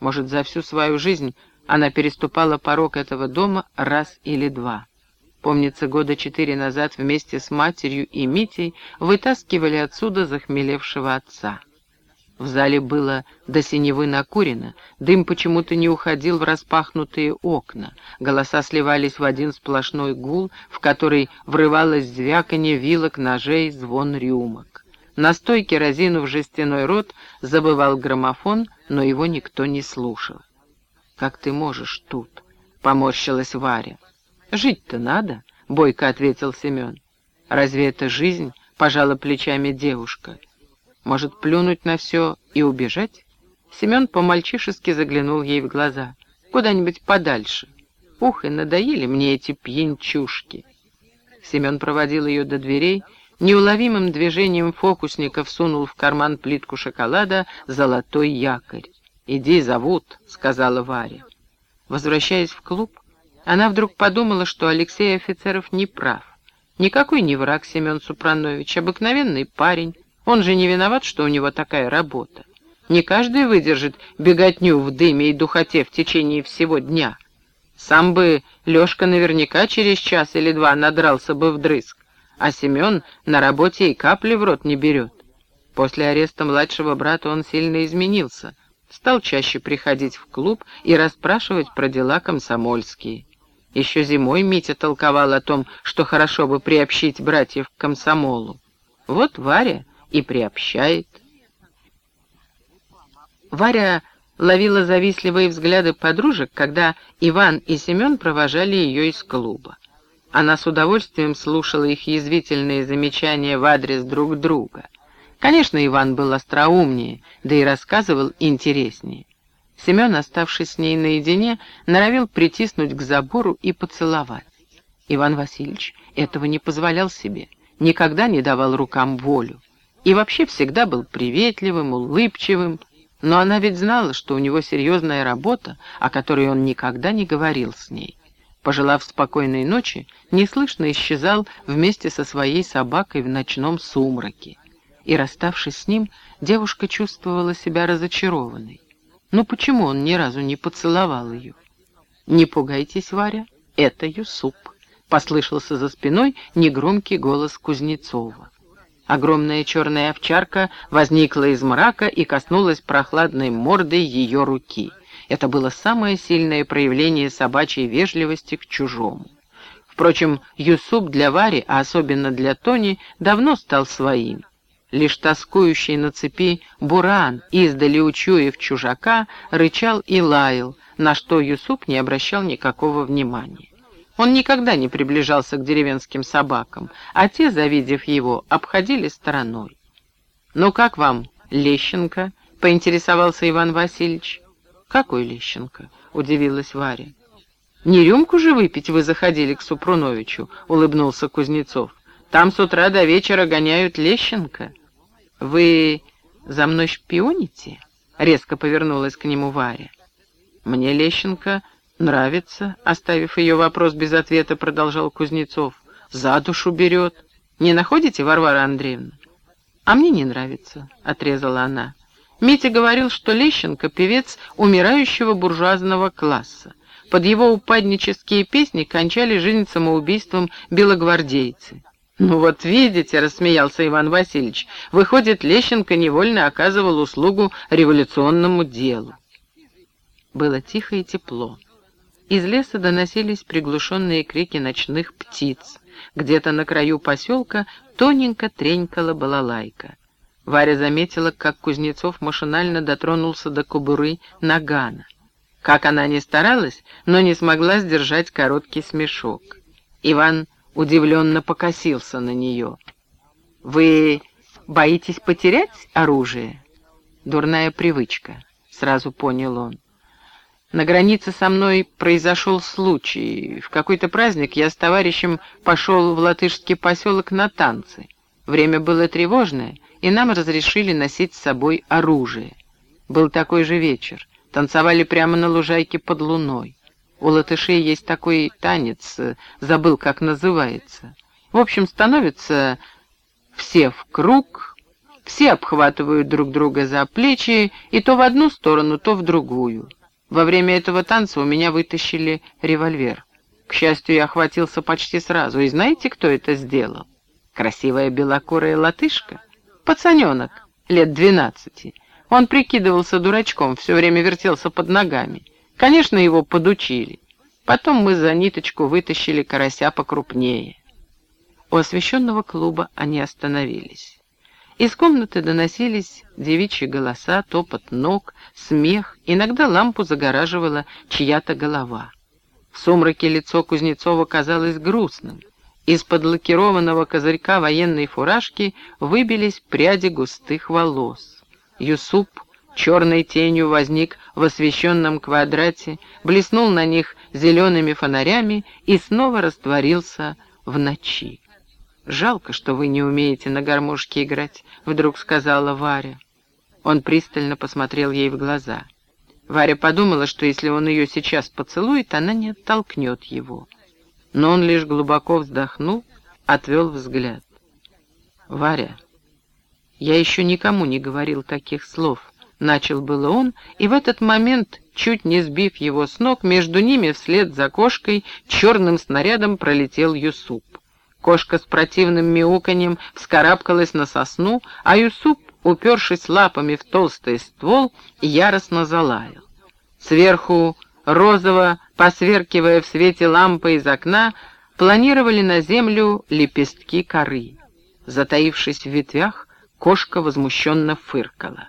Может, за всю свою жизнь она переступала порог этого дома раз или два. Помнится, года четыре назад вместе с матерью и Митей вытаскивали отсюда захмелевшего отца. В зале было до синевы накурено, дым почему-то не уходил в распахнутые окна, голоса сливались в один сплошной гул, в который врывалось звяканье вилок, ножей, звон рюмок. На стойке, разинув жестяной рот, забывал граммофон, но его никто не слушал. «Как ты можешь тут?» — поморщилась Варя. «Жить-то надо», — бойко ответил Семен. «Разве это жизнь?» — пожала плечами девушка. «Может, плюнуть на все и убежать?» Семен по-мальчишески заглянул ей в глаза. «Куда-нибудь подальше. Ух, и надоели мне эти пьянчушки». Семен проводил ее до дверей неуловимым движением фокусника всунул в карман плитку шоколада золотой якорь. «Иди, зовут», — сказала Варя. Возвращаясь в клуб, она вдруг подумала, что Алексей Офицеров не прав. Никакой не враг Семен Супранович, обыкновенный парень. Он же не виноват, что у него такая работа. Не каждый выдержит беготню в дыме и духоте в течение всего дня. Сам бы Лешка наверняка через час или два надрался бы вдрызг а Семен на работе и капли в рот не берет. После ареста младшего брата он сильно изменился, стал чаще приходить в клуб и расспрашивать про дела комсомольские. Еще зимой Митя толковал о том, что хорошо бы приобщить братьев к комсомолу. Вот Варя и приобщает. Варя ловила завистливые взгляды подружек, когда Иван и Семен провожали ее из клуба. Она с удовольствием слушала их язвительные замечания в адрес друг друга. Конечно, Иван был остроумнее, да и рассказывал интереснее. Семен, оставшись с ней наедине, норовил притиснуть к забору и поцеловать. Иван Васильевич этого не позволял себе, никогда не давал рукам волю. И вообще всегда был приветливым, улыбчивым, но она ведь знала, что у него серьезная работа, о которой он никогда не говорил с ней. Пожелав спокойной ночи, неслышно исчезал вместе со своей собакой в ночном сумраке. И, расставшись с ним, девушка чувствовала себя разочарованной. Ну почему он ни разу не поцеловал ее? «Не пугайтесь, Варя, это Юсуп», — послышался за спиной негромкий голос Кузнецова. Огромная черная овчарка возникла из мрака и коснулась прохладной мордой ее руки — это было самое сильное проявление собачьей вежливости к чужому. Впрочем, Юсуп для Вари, а особенно для Тони, давно стал своим. Лишь тоскующий на цепи Буран, издали учуяв чужака, рычал и лаял, на что Юсуп не обращал никакого внимания. Он никогда не приближался к деревенским собакам, а те, завидев его, обходили стороной. «Ну как вам, Лещенко?» — поинтересовался Иван Васильевич. «Какой Лещенко?» — удивилась Варя. «Не рюмку же выпить вы заходили к Супруновичу», — улыбнулся Кузнецов. «Там с утра до вечера гоняют Лещенко». «Вы за мной шпионите?» — резко повернулась к нему Варя. «Мне Лещенко нравится», — оставив ее вопрос без ответа, продолжал Кузнецов. «За душу берет. Не находите, Варвара Андреевна?» «А мне не нравится», — отрезала она. Митя говорил, что Лещенко — певец умирающего буржуазного класса. Под его упаднические песни кончали жизнь самоубийством белогвардейцы. «Ну вот видите», — рассмеялся Иван Васильевич, — «выходит, Лещенко невольно оказывал услугу революционному делу». Было тихо и тепло. Из леса доносились приглушенные крики ночных птиц. Где-то на краю поселка тоненько тренькала балалайка. Варя заметила, как Кузнецов машинально дотронулся до кобуры нагана. Как она ни старалась, но не смогла сдержать короткий смешок. Иван удивленно покосился на нее. «Вы боитесь потерять оружие?» «Дурная привычка», — сразу понял он. На границе со мной произошел случай. В какой-то праздник я с товарищем пошел в латышский поселок на танцы. Время было тревожное, и нам разрешили носить с собой оружие. Был такой же вечер. Танцевали прямо на лужайке под луной. У латышей есть такой танец, забыл, как называется. В общем, становятся все в круг, все обхватывают друг друга за плечи, и то в одну сторону, то в другую. Во время этого танца у меня вытащили револьвер. К счастью, я охватился почти сразу. И знаете, кто это сделал? Красивая белокурая латышка. Пацаненок, лет двенадцати. Он прикидывался дурачком, все время вертелся под ногами. Конечно, его подучили. Потом мы за ниточку вытащили карася покрупнее. У освещенного клуба они остановились. Из комнаты доносились девичьи голоса, топот ног, смех, иногда лампу загораживала чья-то голова. В сумраке лицо Кузнецова казалось грустным. Из-под лакированного козырька военной фуражки выбились пряди густых волос. Юсуп черной тенью возник в освещенном квадрате, блеснул на них зелеными фонарями и снова растворился в ночи. «Жалко, что вы не умеете на гармошке играть», — вдруг сказала Варя. Он пристально посмотрел ей в глаза. Варя подумала, что если он ее сейчас поцелует, она не оттолкнет его. Но он лишь глубоко вздохнул, отвел взгляд. «Варя, я еще никому не говорил таких слов», — начал было он, и в этот момент, чуть не сбив его с ног, между ними вслед за кошкой черным снарядом пролетел Юсуп. Кошка с противным мяуканьем вскарабкалась на сосну, а Юсуп, упершись лапами в толстый ствол, яростно залаял. Сверху, розово, посверкивая в свете лампы из окна, планировали на землю лепестки коры. Затаившись в ветвях, кошка возмущенно фыркала.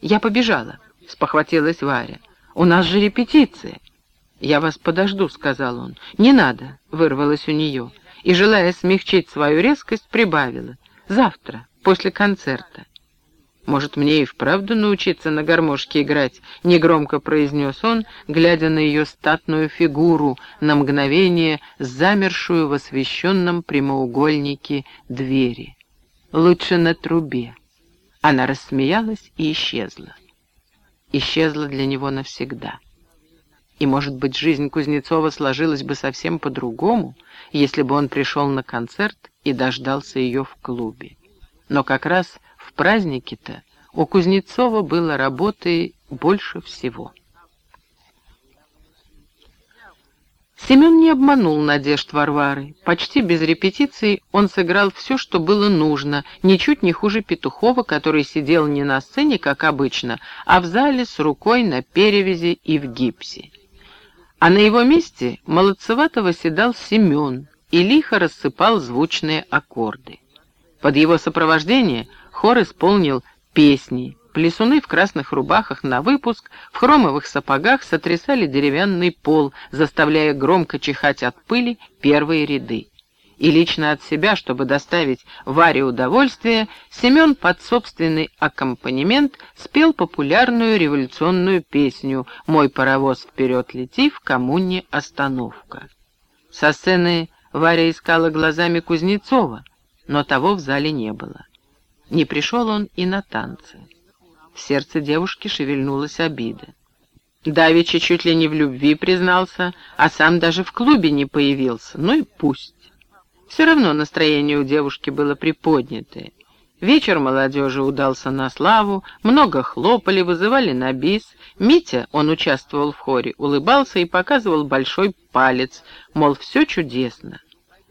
«Я побежала», — спохватилась Варя. «У нас же репетиция». «Я вас подожду», — сказал он. «Не надо», — вырвалось у нее и, желая смягчить свою резкость, прибавила. «Завтра, после концерта». «Может, мне и вправду научиться на гармошке играть?» — негромко произнес он, глядя на ее статную фигуру, на мгновение замершую в освещенном прямоугольнике двери. «Лучше на трубе». Она рассмеялась и исчезла. Исчезла для него навсегда. И, может быть, жизнь Кузнецова сложилась бы совсем по-другому, если бы он пришел на концерт и дождался ее в клубе. Но как раз в празднике-то у Кузнецова было работы больше всего. Семен не обманул надежд Варвары. Почти без репетиций он сыграл все, что было нужно, ничуть не хуже Петухова, который сидел не на сцене, как обычно, а в зале с рукой на перевязи и в гипсе. А на его месте молодцевато восседал Семен, и лихо рассыпал звучные аккорды. Под его сопровождение хор исполнил песни. Плесуны в красных рубахах на выпуск, в хромовых сапогах сотрясали деревянный пол, заставляя громко чихать от пыли первые ряды. И лично от себя, чтобы доставить Варе удовольствие, Семен под собственный аккомпанемент спел популярную революционную песню «Мой паровоз вперед лети, в коммуне остановка». Со сцены Варя искала глазами Кузнецова, но того в зале не было. Не пришел он и на танцы. В сердце девушки шевельнулась обида. Давича чуть ли не в любви признался, а сам даже в клубе не появился. Ну и пусть. Все равно настроение у девушки было приподнятое. Вечер молодежи удался на славу, много хлопали, вызывали на бис. Митя, он участвовал в хоре, улыбался и показывал большой палец, мол, все чудесно.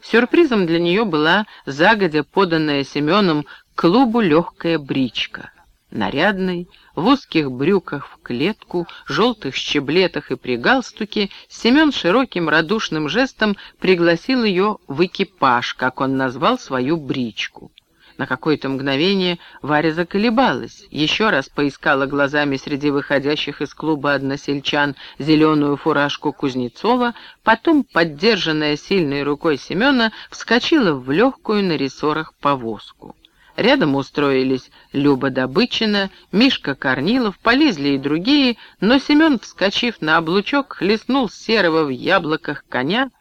Сюрпризом для нее была загодя поданная Семеном клубу легкая бричка. Нарядный, в узких брюках в клетку, желтых щеблетах и при галстуке, Семен широким радушным жестом пригласил ее в экипаж, как он назвал свою бричку. На какое-то мгновение Варя заколебалась, еще раз поискала глазами среди выходящих из клуба односельчан зеленую фуражку Кузнецова, потом, поддержанная сильной рукой Семена, вскочила в легкую на рессорах повозку. Рядом устроились Люба Добычина, Мишка Корнилов, полезли и другие, но Семен, вскочив на облучок, хлестнул серого в яблоках коня,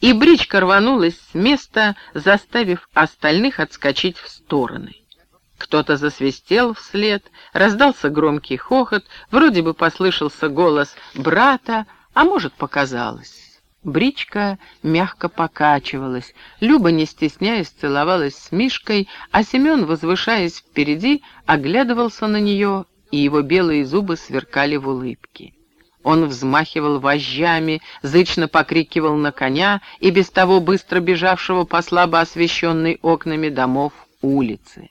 и бричка рванулась с места, заставив остальных отскочить в стороны. Кто-то засвистел вслед, раздался громкий хохот, вроде бы послышался голос брата, а может, показалось. Бричка мягко покачивалась, Люба, не стесняясь, целовалась с Мишкой, а Семен, возвышаясь впереди, оглядывался на нее, и его белые зубы сверкали в улыбке. Он взмахивал вожжами, зычно покрикивал на коня и без того быстро бежавшего по слабо освещенной окнами домов улицы.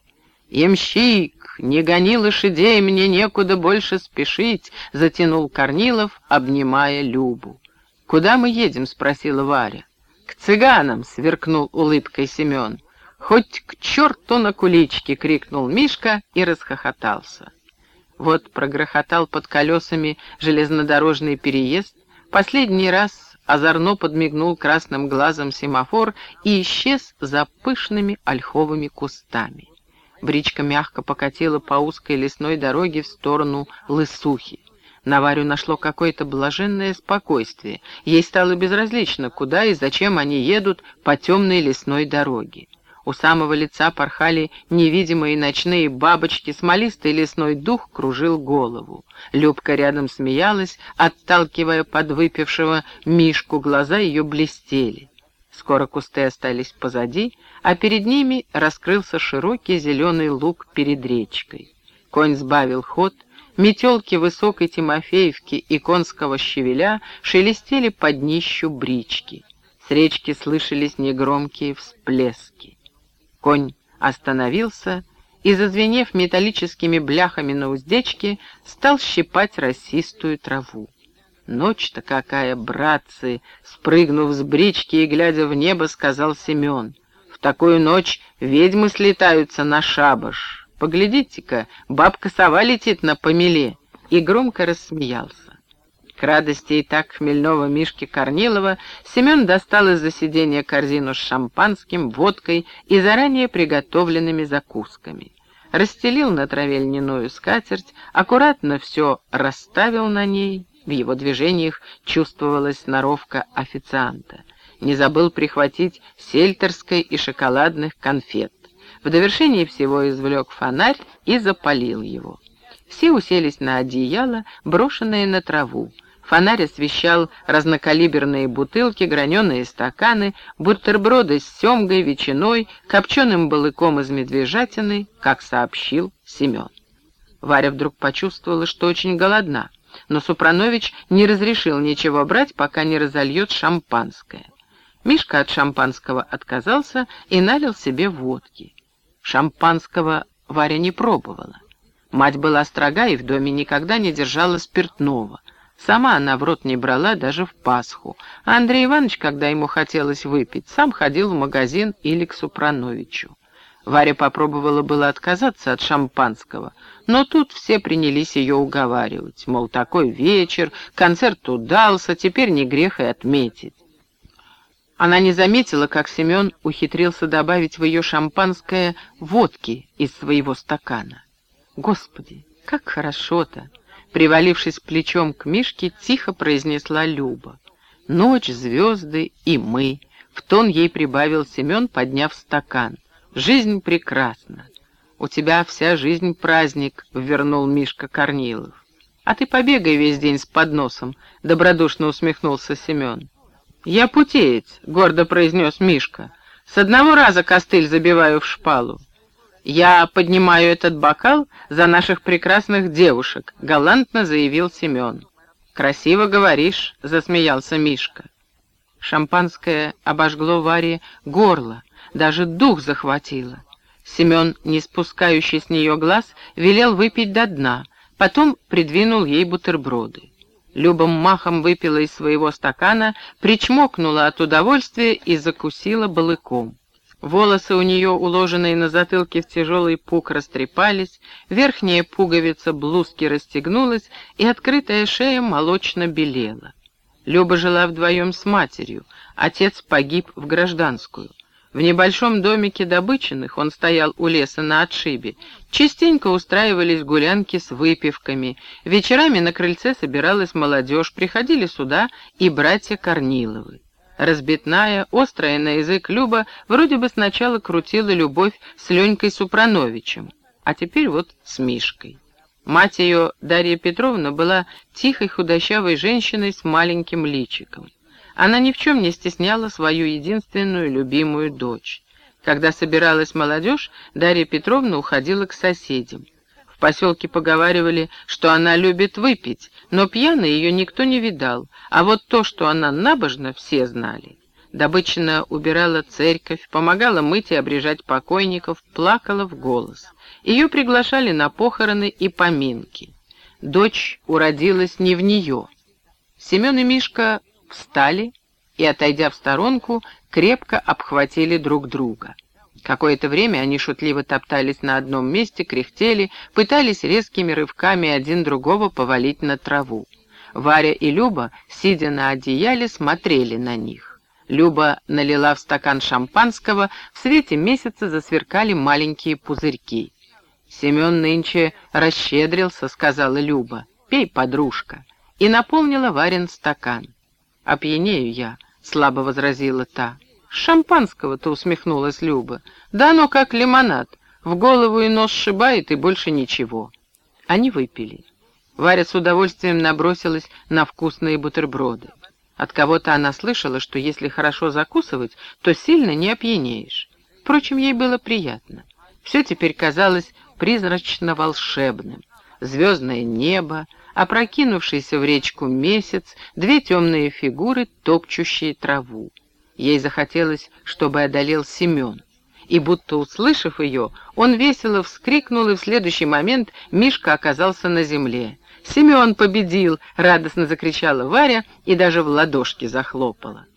«Ямщик, не гони лошадей, мне некуда больше спешить», — затянул Корнилов, обнимая Любу. «Куда мы едем?» — спросила Варя. «К цыганам!» — сверкнул улыбкой Семен. «Хоть к черту на куличке!» — крикнул Мишка и расхохотался. Вот прогрохотал под колесами железнодорожный переезд, последний раз озорно подмигнул красным глазом семафор и исчез за пышными ольховыми кустами. Бричка мягко покатила по узкой лесной дороге в сторону Лысухи. На Варю нашло какое-то блаженное спокойствие. Ей стало безразлично, куда и зачем они едут по темной лесной дороге. У самого лица порхали невидимые ночные бабочки, смолистый лесной дух кружил голову. Любка рядом смеялась, отталкивая подвыпившего Мишку, глаза ее блестели. Скоро кусты остались позади, а перед ними раскрылся широкий зеленый луг перед речкой. Конь сбавил ход, метелки высокой Тимофеевки и конского щавеля шелестели под днищу брички. С речки слышались негромкие всплески. Конь остановился и, зазвенев металлическими бляхами на уздечке, стал щипать росистую траву. «Ночь-то какая, братцы!» — спрыгнув с брички и глядя в небо, сказал Семен. «В такую ночь ведьмы слетаются на шабаш. Поглядите-ка, бабка-сова летит на помеле!» И громко рассмеялся. К радости и так хмельного Мишки Корнилова Семен достал из засидения корзину с шампанским, водкой и заранее приготовленными закусками. Расстелил на траве льняную скатерть, аккуратно все расставил на ней, в его движениях чувствовалась сноровка официанта. Не забыл прихватить сельтерской и шоколадных конфет. В довершении всего извлек фонарь и запалил его. Все уселись на одеяло, брошенное на траву. Фонарь освещал разнокалиберные бутылки, граненые стаканы, бутерброды с семгой, ветчиной, копченым балыком из медвежатины, как сообщил Семен. Варя вдруг почувствовала, что очень голодна, но Супранович не разрешил ничего брать, пока не разольет шампанское. Мишка от шампанского отказался и налил себе водки. Шампанского Варя не пробовала. Мать была строга и в доме никогда не держала спиртного — Сама она в рот не брала даже в Пасху, а Андрей Иванович, когда ему хотелось выпить, сам ходил в магазин или к Супрановичу. Варя попробовала было отказаться от шампанского, но тут все принялись ее уговаривать, мол, такой вечер, концерт удался, теперь не грех и отметить. Она не заметила, как Семен ухитрился добавить в ее шампанское водки из своего стакана. Господи, как хорошо-то! Привалившись плечом к Мишке, тихо произнесла Люба. «Ночь, звезды и мы», — в тон ей прибавил Семен, подняв стакан. «Жизнь прекрасна». «У тебя вся жизнь праздник», — вернул Мишка Корнилов. «А ты побегай весь день с подносом», — добродушно усмехнулся Семен. «Я путеец», — гордо произнес Мишка. «С одного раза костыль забиваю в шпалу. «Я поднимаю этот бокал за наших прекрасных девушек», — галантно заявил Семен. «Красиво говоришь», — засмеялся Мишка. Шампанское обожгло Варе горло, даже дух захватило. Семен, не спускающий с нее глаз, велел выпить до дна, потом придвинул ей бутерброды. Люба махом выпила из своего стакана, причмокнула от удовольствия и закусила балыком. Волосы у нее, уложенные на затылке в тяжелый пук, растрепались, верхняя пуговица блузки расстегнулась, и открытая шея молочно белела. Люба жила вдвоем с матерью, отец погиб в гражданскую. В небольшом домике Добычиных, он стоял у леса на отшибе, частенько устраивались гулянки с выпивками, вечерами на крыльце собиралась молодежь, приходили сюда и братья Корниловы. Разбитная, острая на язык Люба вроде бы сначала крутила любовь с Ленькой Супрановичем, а теперь вот с Мишкой. Мать ее, Дарья Петровна, была тихой худощавой женщиной с маленьким личиком. Она ни в чем не стесняла свою единственную любимую дочь. Когда собиралась молодежь, Дарья Петровна уходила к соседям. В поселке поговаривали, что она любит выпить, но пьяной ее никто не видал, а вот то, что она набожна, все знали. Добычина убирала церковь, помогала мыть и обрежать покойников, плакала в голос. Ее приглашали на похороны и поминки. Дочь уродилась не в нее. Семен и Мишка встали и, отойдя в сторонку, крепко обхватили друг друга. Какое-то время они шутливо топтались на одном месте, кряхтели, пытались резкими рывками один другого повалить на траву. Варя и Люба, сидя на одеяле, смотрели на них. Люба налила в стакан шампанского, в свете месяца засверкали маленькие пузырьки. «Семен нынче расщедрился», — сказала Люба. «Пей, подружка». И наполнила Варин стакан. «Опьянею я», — слабо возразила та. «Шампанского-то», — усмехнулась Люба. «Да оно как лимонад. В голову и нос сшибает, и больше ничего». Они выпили. Варя с удовольствием набросилась на вкусные бутерброды. От кого-то она слышала, что если хорошо закусывать, то сильно не опьянеешь. Впрочем, ей было приятно. Все теперь казалось призрачно-волшебным. Звездное небо, опрокинувшийся в речку месяц, две темные фигуры, топчущие траву. Ей захотелось, чтобы одолел Семен. И будто услышав ее, он весело вскрикнул, и в следующий момент Мишка оказался на земле. «Семен победил!» — радостно закричала Варя и даже в ладошки захлопала.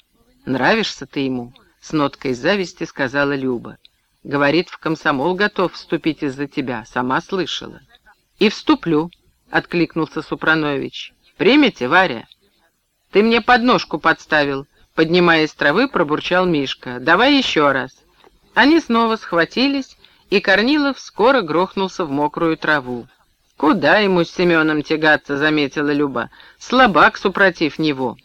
«Нравишься ты ему?» — с ноткой зависти сказала Люба. «Говорит, в комсомол готов вступить из-за тебя, сама слышала». «И вступлю», — откликнулся Супранович. «Примете, Варя?» «Ты мне подножку подставил», Поднимаясь с травы, пробурчал Мишка. «Давай еще раз». Они снова схватились, и Корнилов скоро грохнулся в мокрую траву. «Куда ему с Семеном тягаться?» — заметила Люба. «Слабак, супротив него».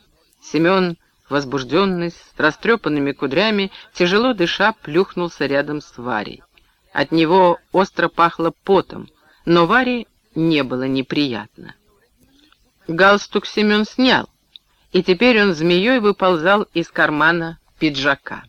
Семен, возбужденный, с растрепанными кудрями, тяжело дыша, плюхнулся рядом с Варей. От него остро пахло потом, но Варе не было неприятно. Галстук Семен снял, и теперь он змеей выползал из кармана пиджака.